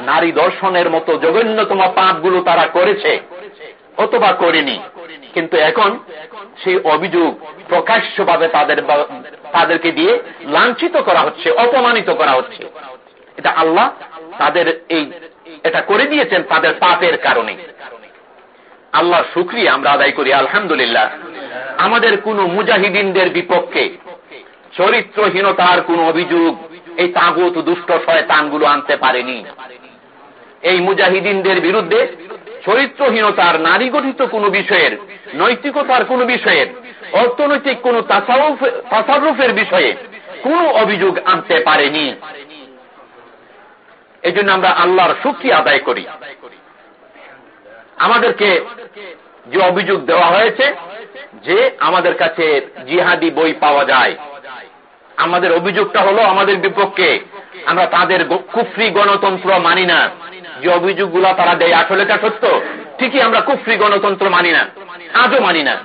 নারী দর্শনের মতো জঘন্যতম পাপগুলো তারা করেছে, অথবা করেনি। কিন্তু এখন সেই অভিযোগ প্রকাশ্যভাবে তাদের তাদেরকে দিয়ে লাঞ্ছিত করা হচ্ছে, অপমানিত করা হচ্ছে। এটা আল্লাহ তাদের এই এটা করে দিয়েছেন তাদের পাপের কারণে। আল্লাহ শুক্রিয়া আমরা আদায় করি, আলহামদুলিল্লাহ। আমাদের কোন মুজাহিদিনদের বিপক্ষে চরিত্রহীনতার কোন অভিযোগ এই তাগুত দুষ্ট শয়তানগুলো আনতে পারেনি। এই মুজাহিদিনদের বিরুদ্ধে চরিত্রহীনতার নারী গঠিত কোন বিষয়ের, নৈতিকতার কোন বিষয়ের, অর্থনৈতিক কোন তাসারুফের বিষয়ে কোন অভিযোগ আনতে পারেনি। এই জন্য আমরা আল্লাহর সুখী আদায় করি। আমাদেরকে যে অভিযোগ দেওয়া হয়েছে যে আমাদের কাছে জিহাদি বই পাওয়া যায়। আমাদের অভিযোগটা হলো আমাদের বিপক্ষে। আমরা তাদের কুফরি গণতন্ত্র মানি না। যে অভিযোগগুলো তারা দেয়, আসলে তা সত্য? ঠিকই আমরা কুফরি গণতন্ত্র মানি না, আজও মানি না।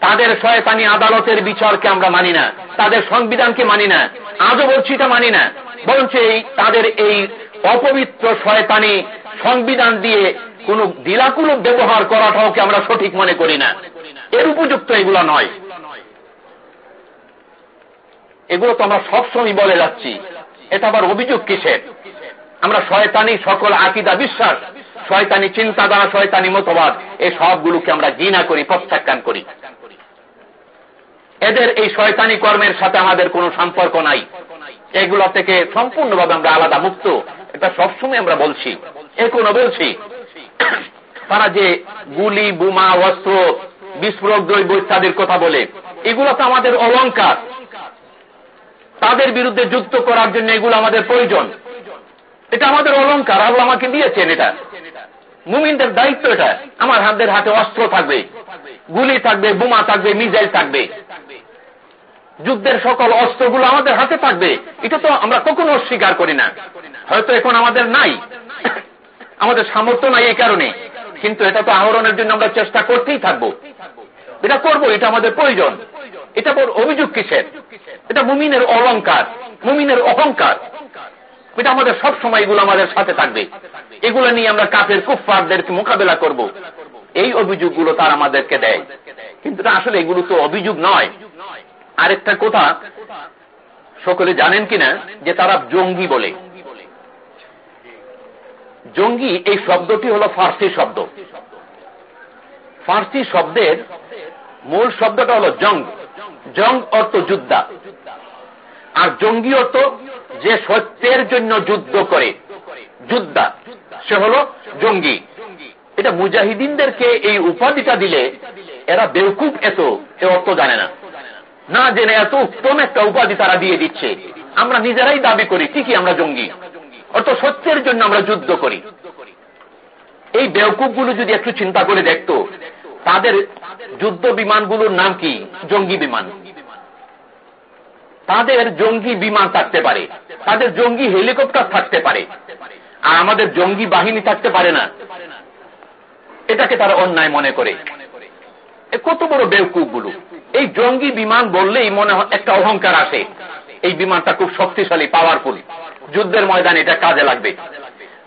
তাদের শয়তানি আদালতের বিচারকে আমরা মানি না, তাদের সংবিধানকে মানি না, আজও বলছি তা মানি না। বরঞ্চ এই, তাদের এই অপবিত্র শয়তানি সংবিধান দিয়ে কোন দিলাকুল ব্যবহার করাটাও কি আমরা সঠিক মনে করি না? এর উপযুক্ত এগুলো নয়। এগুলো তো আমরা সবসময় বলে যাচ্ছি। এটা আবার অভিযোগ কিসের? আমরা শয়তানি সকল আকিদা বিশ্বাস, শয়তানি চিন্তাধারা, শয়তানি মতবাদ, এই সবগুলোকে আমরা জিনা করি, প্রত্যাখ্যান করি। এদের এই শয়তানি কর্মের সাথে আমাদের কোনো সম্পর্ক নাই। এগুলা থেকে সম্পূর্ণভাবে আমরা আলাদা, মুক্ত। এটা সবসময় আমরা বলছি। এখনও বলছি। তারা যে গুলি, বোমা, অস্ত্র, বিস্ফোরক, দ্রব্য ইত্যাদির কথা বলে, এগুলো তো আমাদের অলঙ্কার তাদের বিরুদ্ধে যুক্ত করার জন্য এগুলো আমাদের প্রয়োজন। এটা আমাদের অলঙ্কার আল্লাহ আমাকে দিয়েছেন এটা। মুমিনদের দায়িত্ব এটা। আমার হাতের হাতে অস্ত্র থাকবে, গুলি থাকবে, বোমা থাকবে মিজাইল থাকবে। যুদ্ধের সকল অস্ত্রগুলো আমাদের হাতে থাকবে। এটা তো আমরা কখনো অস্বীকার করি না। হয়তো এখন আমাদের নাই। আমাদের সামর্থ্য নাই এই কারণে। কিন্তু এটা তো আহরণের জন্য আমরা চেষ্টা করতেই থাকব। এটা করব, এটা আমাদের প্রয়োজন। এটা অভিযোগ কিসের? এটা মুমিনের অলঙ্কার মুমিনের অহংকার। এটা আমাদের সব সময় এগুলো আমাদের সাথে থাকবে। এগুলো নিয়ে আমরা কাপের কুফারদেরকে মোকাবেলা করব। এই অভিযোগগুলো তার আমাদেরকে দেয়। কিন্তু আসলে এগুলো তো অভিযোগ নয়। আরেকটা কথা, সকলে জানেন কিনা যে তারা জঙ্গি বলে। জঙ্গি, এই শব্দটি হল ফার্সি শব্দ। ফার্সি শব্দের মূল শব্দটা হল জং। জং অর্থ যুদ্ধা। আর জঙ্গি অর্থ যে সত্যের জন্য যুদ্ধ করে। যুদ্ধা, সে হল জঙ্গি। এটা মুজাহিদিনদেরকে এই উপাধিটা দিলে এরা বেউকুব এত এ অর্থ জানে না। না জেনে এত উত্তম একটা উপাধি তারা দিয়ে দিচ্ছে। আমরা নিজেরাই দাবি করি, ঠিকই আমরা জঙ্গি। অর্থ সত্যের জন্য আমরা যুদ্ধ করি। এই বেউকুবগুলো যদি একটু চিন্তা করে দেখত, তাদের যুদ্ধ বিমানগুলোর নাম কি? জঙ্গি বিমান। তাদের জঙ্গি বিমান থাকতে পারে, তাদের জঙ্গি হেলিকপ্টার থাকতে পারে, আর আমাদের জঙ্গি বাহিনী থাকতে পারে না। এটাকে তারা অন্যায় মনে করে। কত বড় বেউকুবগুলো এই জঙ্গি বিমান বললেই মনে হয় একটা অহংকার আসে। এই বিমানটা খুব শক্তিশালী পাওয়ারফুল যুদ্ধের ময়দানে এটা কাজে লাগবে।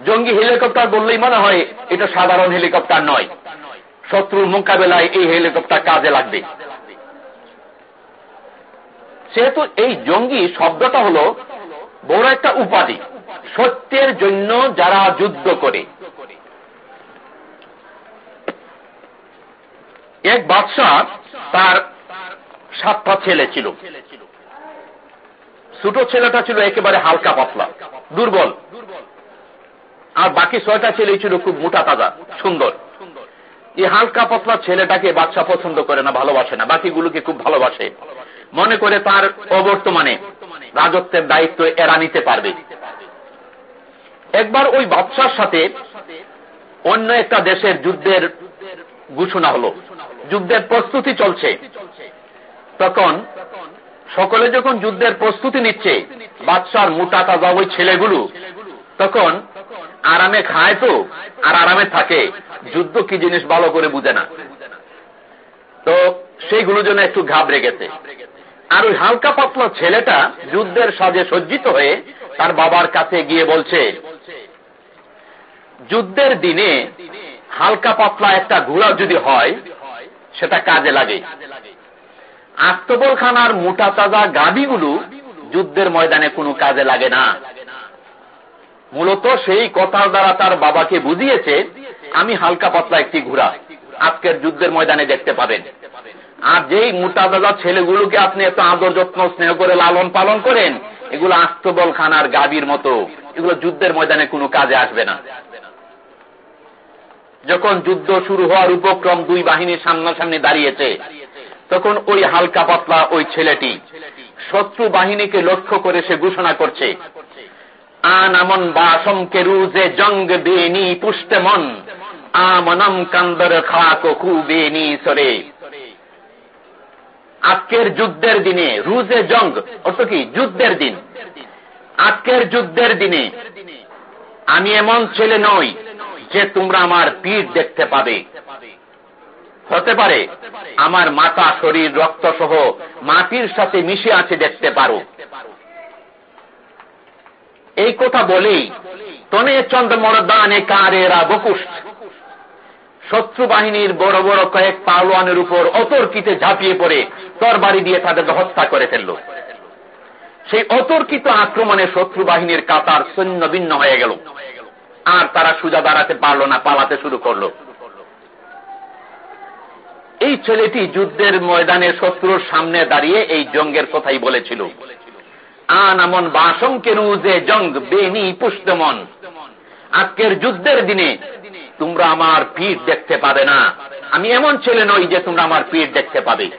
জঙ্গি হেলিকপ্টার বললেই মনে হয় এটা সাধারণ হেলিকপ্টার নয়। শত্রুর মোকাবেলায় এই হেলিকপ্টার কাজে লাগবে। সেহেতু এই জঙ্গি শব্দটা হল বড় একটা উপাধি, সত্যের জন্য যারা যুদ্ধ করে। এক বাদশাহ তার সাতটা ছেলে ছিল। ছোট ছেলেটা ছিল একেবারে হালকা পাতলা, দুর্বল। আর বাকি ছয়টা ছেলে ছিল খুব মোটা তাজা, সুন্দর। এই হালকা পাতলা ছেলেটাকে বাচ্চা পছন্দ করে না, ভালোবাসে না, বাকিগুলোকে খুব ভালোবাসে। মনে করে তার অবর্তমানে রাজত্বের দায়িত্ব এরা নিতে পারবে। একবার ওই বাদশার সাথে অন্য একটা দেশের যুদ্ধের ঘোষণা হলো। যুদ্ধের প্রস্তুতি চলছে। তখন সকলে যখন যুদ্ধের প্রস্তুতি নিচ্ছে, বাদশার মোটা তাজা ওই ছেলেগুলো, তখন আরামে খায় তো, আর আরামে থাকে। যুদ্ধ কি জিনিস ভালো করে বুঝে না। তো সেইগুলো জন্য একটু ঘাবড়ে গেছে। আর ওই হালকা পাতলা ছেলেটা যুদ্ধের সাজে সজ্জিত হয়ে তার বাবার কাছে গিয়ে বলছে, যুদ্ধের দিনে হালকা পাতলা একটা ঘোড়া যদি হয়, সেটা কাজে লাগে। আত্মবলখানার মোটা তাজা গাবিগুলো যুদ্ধের ময়দানে কোনো কাজে লাগে না। মূলত সেই কথার দ্বারা তার বাবাকে বুঝিয়েছে, আমি হালকা পাতলা একটি ঘোড়া। আজকের যুদ্ধের ময়দানে দেখতে পাবেন। আর যেই মোটা দাদা ছেলেগুলোকে আপনি এত আদর যত্ন, স্নেহ করে লালন পালন করেন, এগুলো আস্তবল খানার গাবির মতো, এগুলো যুদ্ধের ময়দানে কোনো কাজে আসবে না। যখন যুদ্ধ শুরু হওয়ার উপক্রম দুই বাহিনীর সামনাসামনি দাঁড়িয়েছে, তখন ওই হালকা পাতলা ওই ছেলেটি শত্রু বাহিনীকে লক্ষ্য করে সে ঘোষণা করছে আনামন বাসম কেরুজে জঙ্গ বেনি পুষ্টে মন, আমনম কান্দর খাক বেনি সরে। আজকের যুদ্ধের দিনে, রুজে জঙ্গ, অর্থ কি? যুদ্ধের দিন। আজকের যুদ্ধের দিনে, আমি এমন ছেলে নই যে তোমরা আমার পিঠ দেখতে পাবে। হতে পারে আমার মাথা, শরীর রক্ত সহ মাটির সাথে মিশে আছে দেখতে পারো। এই কথা বলেই তনে চন্দ্র মরদানে কারেরা বকুশ শত্রু বাহিনীর বড় বড় কয়েক পালোয়ানের উপর অতর্কিতে ঝাঁপিয়ে পড়ে তরবারি দিয়ে তাদেরকে হত্যা করে ফেলল। সেই অতর্কিত আক্রমণে শত্রু বাহিনীর কাতার সৈন্য ভিন্ন হয়ে গেল। আর তারা সুজা দাঁড়াতে পারল না, পালাতে শুরু করল। এই ছেলেটি যুদ্ধের ময়দানে শত্রুর সামনে দাঁড়িয়ে এই জঙ্গের কথাই বলেছিল। আন আমন বাসং কেনু যে জঙ্গ, বেনি পুষ্টমন আজকের যুদ্ধের দিনে তোমরা আমার পিঠ দেখতে পাবে না। আমি এমন ছেলে নই যে তোমরা আমার পিঠ দেখতে পাবে।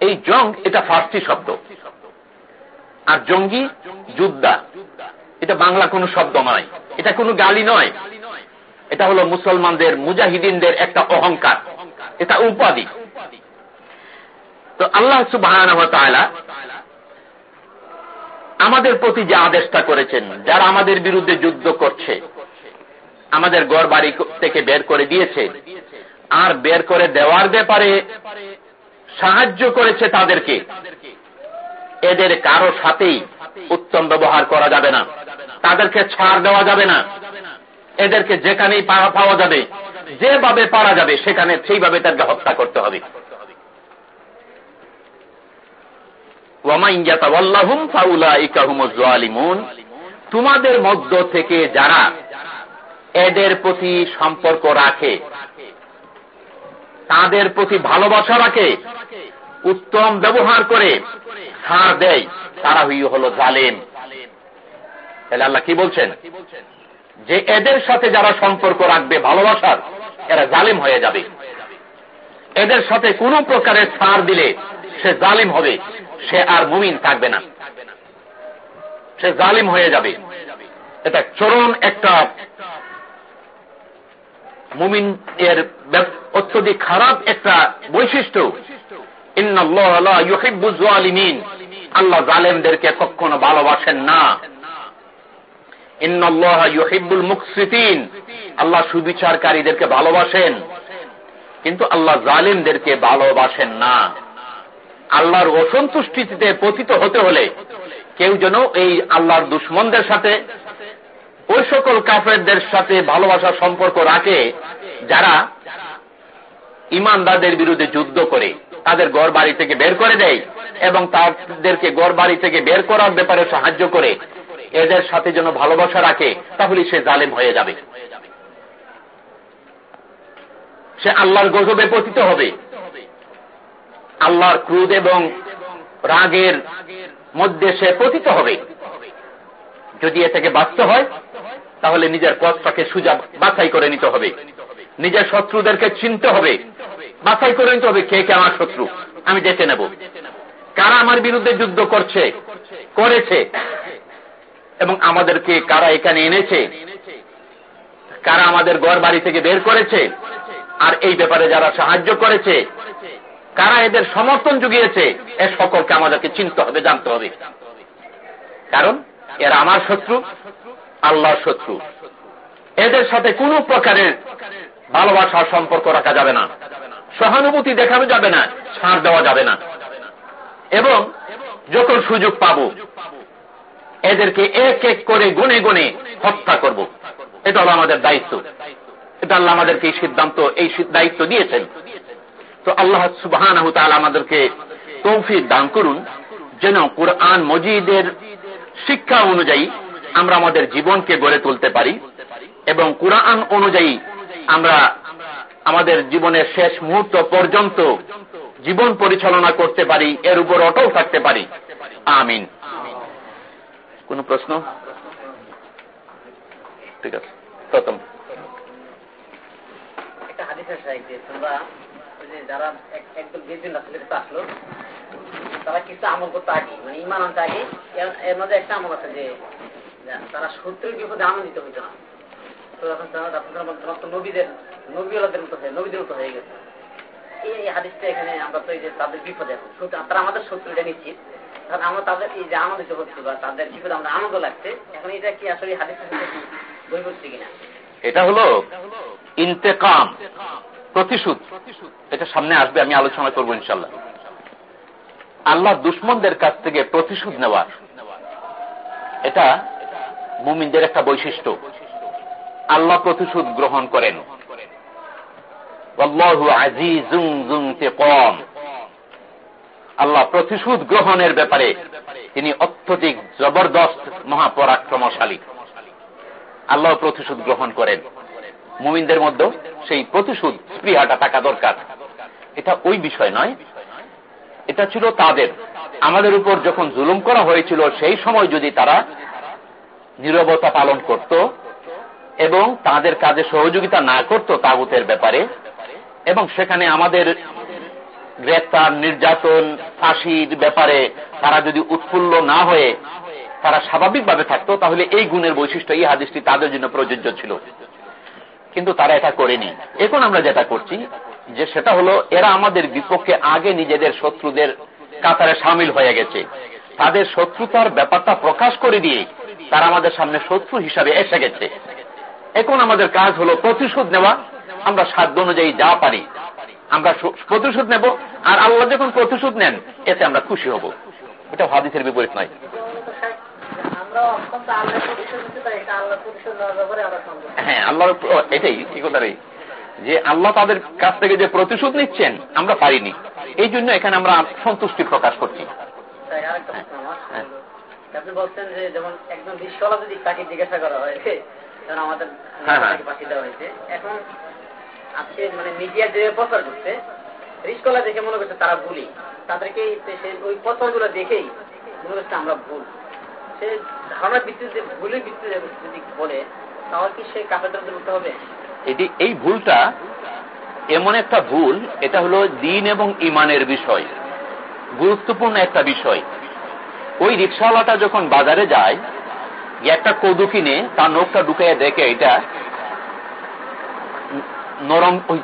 এই জং এটা ফার্সি শব্দ। আর জঙ্গি যুদ্ধা। এটা বাংলা কোনো শব্দ নয়। এটা কোনো গালি নয়। এটা হলো মুসলমানদের, মুজাহিদিনদের একটা অহংকার। এটা উপাধি। তো আল্লাহ সুবাহ আমাদের প্রতি যে আদেশটা করেছেন, যারা আমাদের বিরুদ্ধে যুদ্ধ করছে আমাদের গড় বাড়ি থেকে বের করে দিয়েছে। আর বের করে দেওয়ার ব্যাপারে সাহায্য করেছে তাদেরকে। এদের কারও সাথেই উত্তম ব্যবহার করা যাবে না। তাদেরকে ছাড় দেওয়া যাবে না। এদেরকে যেখানেই পাওয়া যাবে, যেভাবে পারা যাবে, সেখানে সেইভাবে তাদেরকে হত্যা করতে হবে। তোমাদের মধ্য থেকে যারা এদের প্রতি সম্পর্ক রাখে। তাদের প্রতি ভালোবাসা রাখে। উত্তম ব্যবহার করে ছাড় দেয়। তারা হইয় হল জালেম। তাহলে আল্লাহ কি বলছেন? যে এদের সাথে যারা সম্পর্ক রাখবে, ভালোবাসার, এরা জালিম হয়ে যাবে। এদের সাথে কোন প্রকারের ছাড় দিলে সে জালিম হবে। সে আর মুমিন থাকবে না। সে জালিম হয়ে যাবে। এটা চরম একটা মুমিন এর অত্যধিক খারাপ একটা বৈশিষ্ট্য। আল্লাহ জালেমদেরকে কখনো ভালোবাসেন না। ইহিবুল মুকসিতিন। আল্লাহ সুবিচারকারীদেরকে ভালোবাসেন। কিন্তু আল্লাহ জালিমদেরকে ভালোবাসেন না। আল্লাহর অসন্তুষ্টিতে পতিত হতে হলে কেউ যেন এই আল্লাহর দুশ্মনদের সাথে ওই সকল কাফেরদের সাথে ভালোবাসার সম্পর্ক রাখে যারা ইমানদারদের বিরুদ্ধে যুদ্ধ করে। তাদের গড় বাড়ি থেকে বের করে দেয় এবং তাদেরকে গড় বাড়ি থেকে বের করার ব্যাপারে সাহায্য করে। এদের সাথে যেন ভালোবাসা রাখে, তাহলে সে জালেম হয়ে যাবে। সে আল্লাহর গজবে পতিত হবে। আল্লাহর ক্রোধ এবং রাগের মধ্যে সে পতিত হবে। যদি এ থেকে বাঁচতে হয় তাহলে নিজের পথটাকে সুজা বাছাই করে নিতে হবে। নিজের শত্রুদেরকে চিনতে হবে। বাছাই করে নিতে হবে কে কে আমার শত্রু। আমি দেখে নেব। কারা আমার বিরুদ্ধে যুদ্ধ করছে, করেছে, এবং আমাদেরকে কারা এখানে এনেছে, কারা আমাদের গড় বাড়ি থেকে বের করেছে, আর এই ব্যাপারে যারা সাহায্য করেছে, কারা এদের সমর্থন জুগিয়েছে, এ সকলকে আমাদেরকে চিনতে হবে, জানতে হবে। কারণ এরা আমার শত্রু আল্লাহর শত্রু। এদের সাথে কোন প্রকারের ভালোবাসার সম্পর্ক রাখা যাবে না। সহানুভূতি দেখানো যাবে না, ছাড় দেওয়া যাবে না। এবং যখন সুযোগ পাব, এদেরকে এক এক করে গুনে গুনে হত্যা করব। এটা হলো আমাদের দায়িত্ব। এটা আল্লাহ আমাদেরকে এই সিদ্ধান্ত, এই দায়িত্ব দিয়েছেন। তো আল্লাহ সুবাহ আমাদেরকে তৌফিক দান করুন, যেন কোরআন মজিদের শিক্ষা অনুযায়ী আমরা আমাদের জীবনকে গড়ে তুলতে পারি এবং কোরআন অনুযায়ী আমরা আমাদের জীবনের শেষ মুহূর্ত পর্যন্ত জীবন পরিচালনা করতে পারি, এর উপর অটল থাকতে পারি। আমিন। কোন প্রশ্ন? ঠিক আছে, প্রথম। যারা একদম আসলো, তারা কিছু আমল করতে আগে মানে ইমান আনতে আগে এর মধ্যে একটা আমল আছে যে তারা শত্রুর বিপদে আনন্দিত হইত না। তো এখন তোমার তো নবীদের, নবীওয়ালাদের মতো হয়ে, নবীদের মতো হয়ে গেছে। এই হাদিসটা এখানে আমরা তো এই যে তাদের বিপদে তারা আমাদের শত্রুটা নিশ্চিত। কারণ আমরা তাদের এই যে আনন্দিত হচ্ছি বা তাদের বিপদে আমরা আনন্দ লাগছে, এখন এটা কি আসলে হাদিসের বই করছে কিনা? এটা হলো ইন্তেকাম, প্রতিশোধ। এটা সামনে আসবে, আমি আলোচনা করব ইনশাল্লাহ আল্লাহ দুশ্মনদের কাছ থেকে প্রতিশোধ নেওয়ার। এটা মুমিনদের একটা বৈশিষ্ট্য। আল্লাহ প্রতিশোধ গ্রহণ করেন। আল্লাহ প্রতিশোধ গ্রহণের ব্যাপারে তিনি অত্যধিক জবরদস্ত, মহাপরাক্রমশালী। আল্লাহ প্রতিশোধ গ্রহণ করেন। মুমিনদের মধ্যে সেই প্রতিশোধ স্পৃহাটা থাকা দরকার। এটা ওই বিষয় নয়। এটা ছিল তাদের। আমাদের উপর যখন জুলুম করা হয়েছিল, সেই সময় যদি তারা নিরবতা পালন করত এবং তাদের কাজে সহযোগিতা না করত তাগুতের ব্যাপারে। এবং সেখানে আমাদের গ্রেপ্তার, নির্যাতন, ফাঁসির ব্যাপারে তারা যদি উৎফুল্ল না হয়ে তারা স্বাভাবিকভাবে থাকতো, তাহলে এই গুণের বৈশিষ্ট্য, এই হাদিসটি তাদের জন্য প্রযোজ্য ছিল। কিন্তু তারা এটা করেনি। এখন আমরা যেটা করছি, যে সেটা হলো, এরা আমাদের বিপক্ষে আগে নিজেদের শত্রুদের কাতারে সামিল হয়ে গেছে। তাদের শত্রুতার ব্যাপারটা প্রকাশ করে দিয়ে তারা আমাদের সামনে শত্রু হিসাবে এসে গেছে। এখন আমাদের কাজ হলো প্রতিশোধ নেওয়া। আমরা সাধ্য অনুযায়ী যা পারি আমরা প্রতিশোধ নেব। আর আল্লাহ যখন প্রতিশোধ নেন এতে আমরা খুশি হব। এটা হাদিসের বিপরীত নয়। হ্যাঁ আল্লাহ এটাই কি কথাটাই যে আল্লাহ তাদের কাছ থেকে যে প্রতিশোধ নিচ্ছেন আমরা পারিনি। এই জন্য এখানে আমরা সন্তুষ্টি প্রকাশ করছি। আপনি বলছেন যে যেমন একজন বিশ্বলা যদি তাকে জিজ্ঞাসা করা হয়েছে যেমন আমাদের ফাঁসি দেওয়া হয়েছে। এখন আজকে মানে মিডিয়া যে প্রচার করছে রিস্কলা দেখে মনে করছে তারা ভুলি। তাদেরকে ওই প্রচারগুলো দেখেই মনে করছে আমরা ভুল। সে ধারণার ভিত্তিতে ভুলের ভিত্তিতে যদি বলে তাহলে কি সে করতে হবে? এটি এই ভুলটা এমন একটা ভুল এটা হলো দিন এবং ইমানের বিষয়। গুরুত্বপূর্ণ একটা বিষয়। ওই রিক্সাওয়ালাটা যখন বাজারে যায় একটা কদু কিনে তার নখটা ঢুকে দেখে এটা নরম ওই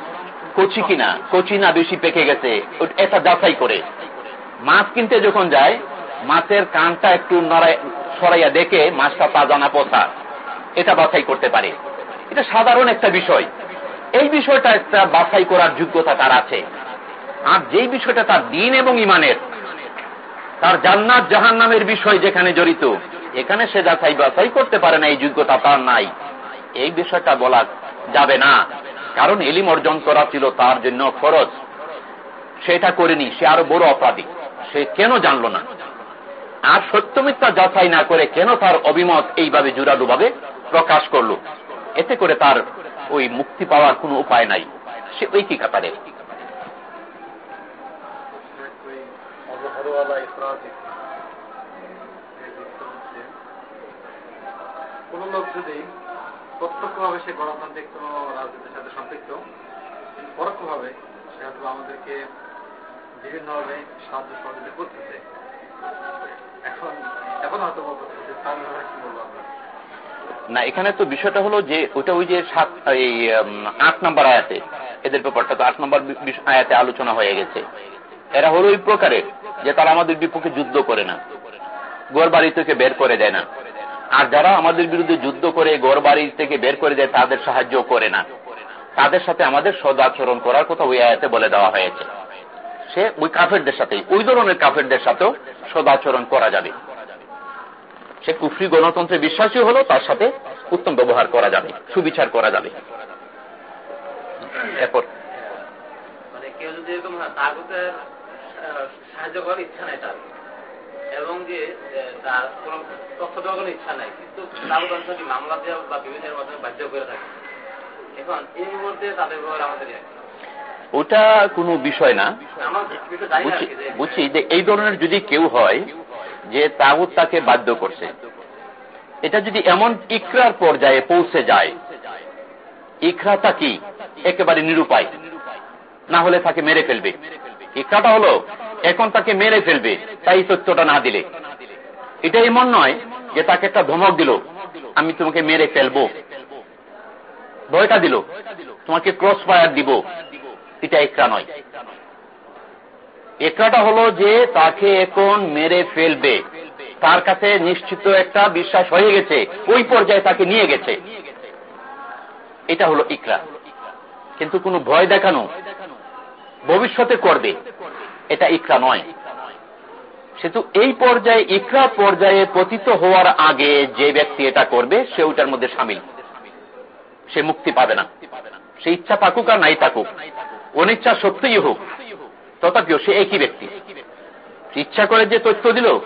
কচি কিনা, কচি না বেশি পেকে গেছে এটা যাচাই করে। মাছ কিনতে যখন যায়, মাছের কানটা একটু সরাইয়া দেখে মাছটা তাজা না পচা এটা বাছাই করতে পারে। এটা সাধারণ একটা বিষয়। এই বিষয়টা একটা বাছাই করার যোগ্যতা তার আছে। আর যেই বিষয়টা তার দিন এবং ইমানের তার জান্নাত জাহান নামের বিষয় যেখানে জড়িত, এখানে সে যাচাই বাছাই করতে পারে না, এই যোগ্যতা তার নাই। এই বিষয়টা বলা যাবে না, কারণ এলিম অর্জন করা ছিল তার জন্য ফরজ। সেটা করেনি, সে আরও বড় অপরাধী। সে কেন জানল না? আর সত্য মিথ্যা যাচাই না করে কেন তার অভিমত এইভাবে জুড়াডুভাবে প্রকাশ করল? এতে করে তার ওই মুক্তি পাওয়ার কোন উপায় নাই। সে ওই কি কাতারে লোক যদি সে গণতান্ত্রিক রাজনীতির সাথে সম্পৃক্ত সে হয়তো আমাদেরকে সাহায্য সহযোগিতা করতেছে। এখন এখন হয়তো বলতেছে তার কি বলব না, এখানে তো বিষয়টা হলো যে ওটা ওই যে সাত, এই আট নম্বর আয়াতে, এদের ব্যাপারটা তো আট নম্বর আয়াতে আলোচনা হয়ে গেছে। এরা হলো ওই প্রকারের যে তারা আমাদের বিপক্ষে যুদ্ধ করে না। গোর বাড়ি থেকে বের করে দেয় না। আর যারা আমাদের বিরুদ্ধে যুদ্ধ করে গোর বাড়ি থেকে বের করে দেয়, তাদের সাহায্য করে না। তাদের সাথে আমাদের সদাচরণ করার কথা ওই আয়াতে বলে দেওয়া হয়েছে। সে ওই কাফেরদের সাথে ওই ধরনের কাফেরদের সাথেও সদাচরণ করা যাবে। সে কুফরি গণতন্ত্রে বিশ্বাসী হলো, তার সাথে উত্তম ব্যবহার করা যাবে, সুবিচার করা যাবে। এরপর মানে সাহায্য করার ইচ্ছা নাই তার। এবং যে তার কোন তথ্য দেওয়ার কোনো ইচ্ছা নাই। কিন্তু অঞ্চলটি মামলা দেওয়া বা বিভিন্ন মাধ্যমে বাধ্য করে থাকে। এখন এই মুহূর্তে তাদের ব্যাপারে আমাদের ওটা কোনো বিষয় না। বুঝছি যে এই ধরনের যদি কেউ হয় যে তাগুত তাকে বাধ্য করছে। এটা যদি এমন ইকরার পর্যায়ে পৌঁছে যায় ইকরাটা কি? একেবারে নিরুপায়। না হলে তাকে মেরে ফেলবে। ইকরাটা হলো, এখন তাকে মেরে ফেলবে, তাই তথ্যটা না দিলে। এটা এমন নয় যে তাকে একটা ধমক দিল, আমি তোমাকে মেরে ফেলব। ভয়টা দিল, তোমাকে ক্রস ফায়ার দিব। এটা একরা নয়। একরাটা হলো যে তাকে এখন মেরে ফেলবে। তার কাছে নিশ্চিত একটা বিশ্বাস হয়ে গেছে, ওই পর্যায়ে তাকে নিয়ে গেছে। এটা হলো ইকরা কিন্তু কোনো ভয় দেখানো ভবিষ্যতে করবে, এটা ইকরা নয়। সেতু এই পর্যায়ে, ইকরা পর্যায়ে পতিত হওয়ার আগে যে ব্যক্তি এটা করবে, সে ওটার মধ্যে সামিল। সে মুক্তি পাবে না। সে ইচ্ছা থাকুক আর নাই থাকুক। অনিচ্ছা সত্যই হোক, তথাপিও সে একই ব্যক্তি। ইচ্ছা করে যে তথ্য দিল,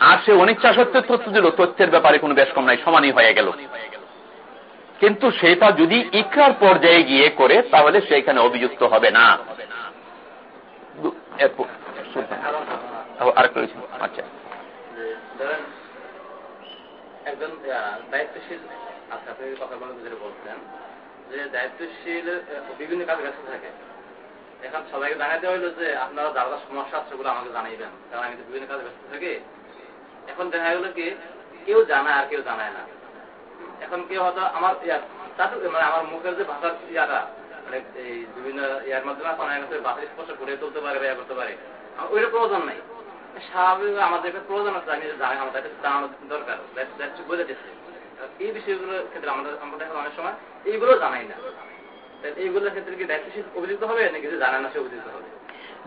আর সে অনিচ্ছা সত্যের তথ্য দিল, তথ্যের ব্যাপারে কোনো বেশ কম নাই, সমানই হয়ে গেল। কিন্তু সেটা যদি ইকরার পর্যায়ে গিয়ে করে, তাহলে সেখানে অভিযুক্ত হবে না দু- এরপর সুলতান। ও, আচ্ছা। এখন আপনারা যারা সমস্যা আমাকে বিভিন্ন কাজে ব্যস্ত থাকি। এখন দেখা গেল কি, কেউ জানায় আর কেউ জানায় না। এখন কেউ হয়তো আমার মানে আমার মুখের যে ভাষার ইয়াটা মানে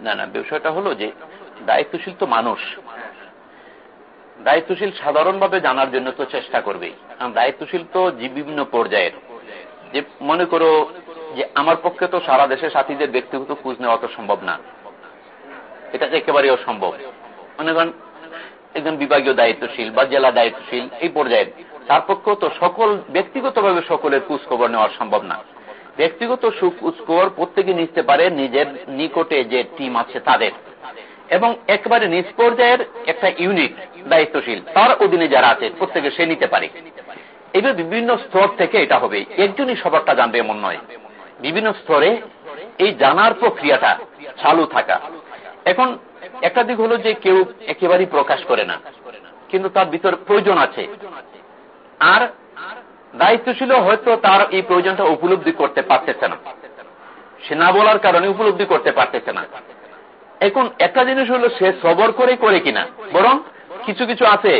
না। দায়িত্বশীল না বিষয়টা হলো যে দায়িত্বশীল তো মানুষ। দায়িত্বশীল সাধারণভাবে জানার জন্য তো চেষ্টা করবেই। দায়িত্বশীল তো বিভিন্ন পর্যায়ের। যে মনে করো যে আমার পক্ষে তো সারা দেশের সাথীদের ব্যক্তিগত খোঁজ নেওয়া তো সম্ভব না। এটা একেবারেই অসম্ভব মনে করেন, একজন বিভাগীয় দায়িত্বশীল বা জেলা দায়িত্বশীল, এই পর্যায়ের তার পক্ষেও তো সকল, ব্যক্তিগতভাবে সকলের খোঁজ খবর নেওয়া সম্ভব না। ব্যক্তিগত খোঁজ খবর প্রত্যেকে নিতে পারে, নিজের নিকটে যে টিম আছে তাদের। এবং একেবারে নিজ পর্যায়ের একটা ইউনিট দায়িত্বশীল, তার অধীনে যারা আছে, প্রত্যেকে সে নিতে পারে। এবার বিভিন্ন স্তর থেকে এটা হবে। একজনই সবারটা জানবে এমন নয়। বিভিন্ন স্তরে এই জানার প্রক্রিয়াটা চালু থাকা। এখন একটা দিক হলো যে কেউ একেবারেই প্রকাশ করে না, কিন্তু তার ভিতর প্রয়োজন আছে। আর দায়িত্বশীল হয়তো তার এই প্রয়োজনটা উপলব্ধি করতে পারতেছে না। সে না বলার কারণে উপলব্ধি করতে পারতেছে না। এখন একটা জিনিস হলো সে সবর করে করে কিনা, বরং কিছু কিছু আছে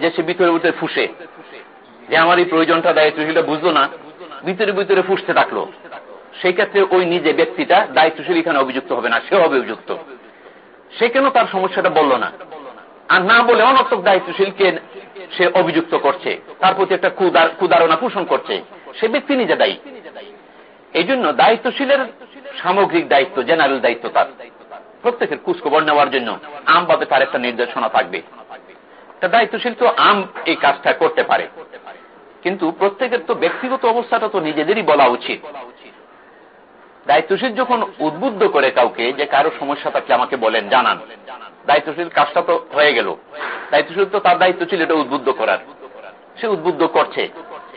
যে সে ভিতরে ভিতরে ফুসে। যে আমার এই প্রয়োজনটা দায়িত্বশীলটা বুঝলো না, ভিতরে ভিতরে ফুসতে থাকল। সেই ক্ষেত্রে ওই নিজে ব্যক্তিটা দায়িত্বশীল এখানে অভিযুক্ত হবে না সে হবে অভিযুক্ত। সে কেন তার সমস্যাটা বলল না? আর না বলে অনর্থক দায়িত্বশীলকে সে অভিযুক্ত করছে, তার প্রতি একটা কুদার কুদারণা পোষণ করছে। সে ব্যক্তি নিজে দায়ী। এই জন্য দায়িত্বশীলের সামগ্রিক দায়িত্ব, জেনারেল দায়িত্ব তার। প্রত্যেকের কুচখবর নেওয়ার জন্য আমভাবে তার একটা নির্দেশনা থাকবে। তা দায়িত্বশীল তো আম এই কাজটা করতে পারে। কিন্তু প্রত্যেকের তো ব্যক্তিগত অবস্থাটা তো নিজেদেরই বলা উচিত। দায়িত্বশীল যখন উদ্বুদ্ধ করে কাউকে যে কারও সমস্যা থাকলে আমাকে বলেন, জানান। দায়িত্বশীল কাজটা তো হয়ে গেল। দায়িত্বশীল তো তার দায়িত্ব ছিল এটা উদ্বুদ্ধ করার। সে উদ্বুদ্ধ করছে।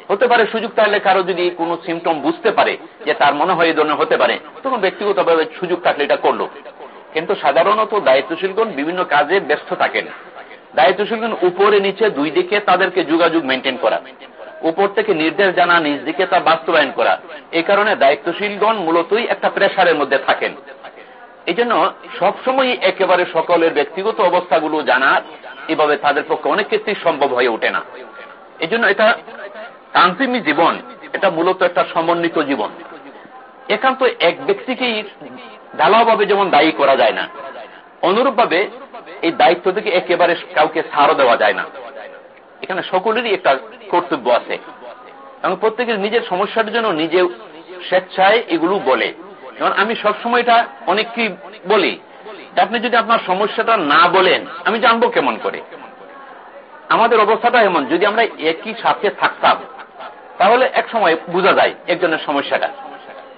হতে পারে সুযোগ তাহলে কারও যদি কোনো সিমটম বুঝতে পারে যে তার মনে হয় এই ধরনের হতে পারে, তখন ব্যক্তিগতভাবে সুযোগ থাকলে এটা করল। কিন্তু সাধারণত দায়িত্বশীলগণ বিভিন্ন কাজে ব্যস্ত থাকেন। দায়িত্বশীলগণ উপরে, নিচে, দুই দিকে তাদেরকে যোগাযোগ মেনটেন করা উপর থেকে নির্দেশ জানা, নিজ দিকে তা বাস্তবায়ন করা। এই কারণে দায়িত্বশীলগণ মূলতই একটা প্রেশারের মধ্যে থাকেন। এই জন্য সবসময় একেবারে সকলের ব্যক্তিগত অবস্থাগুলো জানা এভাবে তাদের পক্ষে অনেক ক্ষেত্রেই সম্ভব হয়ে ওঠে না। এই জন্য এটা তান্ত্রিমী জীবন, এটা মূলত একটা সমন্বিত জীবন। একান্ত এক ব্যক্তিকেই ঢালাওভাবে যেমন দায়ী করা যায় না, অনুরূপভাবে এই দায়িত্ব থেকে একেবারে কাউকে ছাড়ও দেওয়া যায় না। এখানে সকলেরই একটা কর্তব্য আছে। এবং প্রত্যেকের নিজের সমস্যার জন্য নিজে স্বেচ্ছায় এগুলো বলে। যেমন আমি সবসময় এটা অনেককে বলি আপনি যদি আপনার সমস্যাটা না বলেন, আমি জানব কেমন করে? আমাদের অবস্থাটা এমন, যদি আমরা একই সাথে থাকতাম, তাহলে এক সময় বোঝা যায় একজনের সমস্যাটা।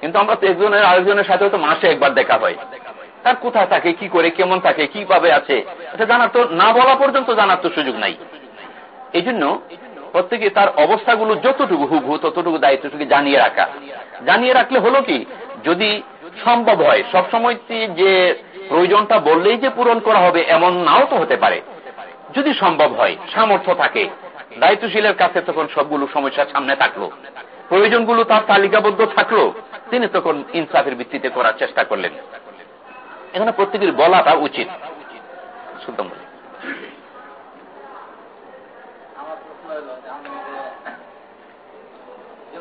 কিন্তু আমরা তো একজনের আরেকজনের সাথে তো মাসে একবার দেখা হয়। তার কোথায় থাকে, কি করে, কেমন থাকে কীভাবে আছে, এটা জানার তো না বলা পর্যন্ত জানার তো সুযোগ নাই। এই জন্য প্রত্যেকে তার অবস্থাগুলো যতটুকু হুবহু, ততটুকু দায়িত্বটুকু জানিয়ে রাখা। জানিয়ে রাখলে হলো কি? যদি সম্ভব হয়, সবসময় যে প্রয়োজনটা বললেই যে পূরণ করা হবে, এমন নাও তো হতে পারে। যদি সম্ভব হয়, সামর্থ্য থাকে, দায়িত্বশীলের কাছে তখন সবগুলো সমস্যার সামনে থাকল। প্রয়োজনগুলো তার তালিকাবদ্ধ থাকল, তিনি তখন ইনসাফের ভিত্তিতে করার চেষ্টা করলেন। এখানে প্রত্যেকের বলাটা উচিত। সুতম আমার প্রশ্ন হলো যে আমি যে যেমন ধরেন নিম্ন নিম্ন ধরনের কতগুলো লোক আছে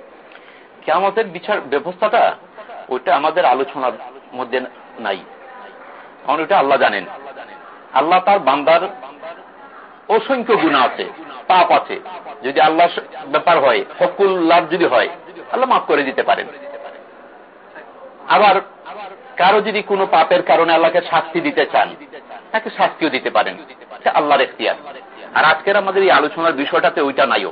কেয়ামতের বিচার ব্যবস্থাটা, ওইটা আমাদের আলোচনার মধ্যে নাই। কারণ ওইটা আল্লাহ জানেন। আল্লাহ তার বান্দার অসংখ্য গুণা আছে, পাপ আছে। যদি আল্লাহ ব্যাপার হয়, হকুল লাভ যদি হয়, আল্লাহ মাফ করে দিতে পারেন। আবার কারও যদি কোনো পাপের কারণে আল্লাহকে শাস্তি দিতে চান, তাকে শাস্তিও দিতে পারেন। আল্লাহর এখতিয়ার। আর আজকের আমাদের এই আলোচনার বিষয়টাতে ওইটা নাইও।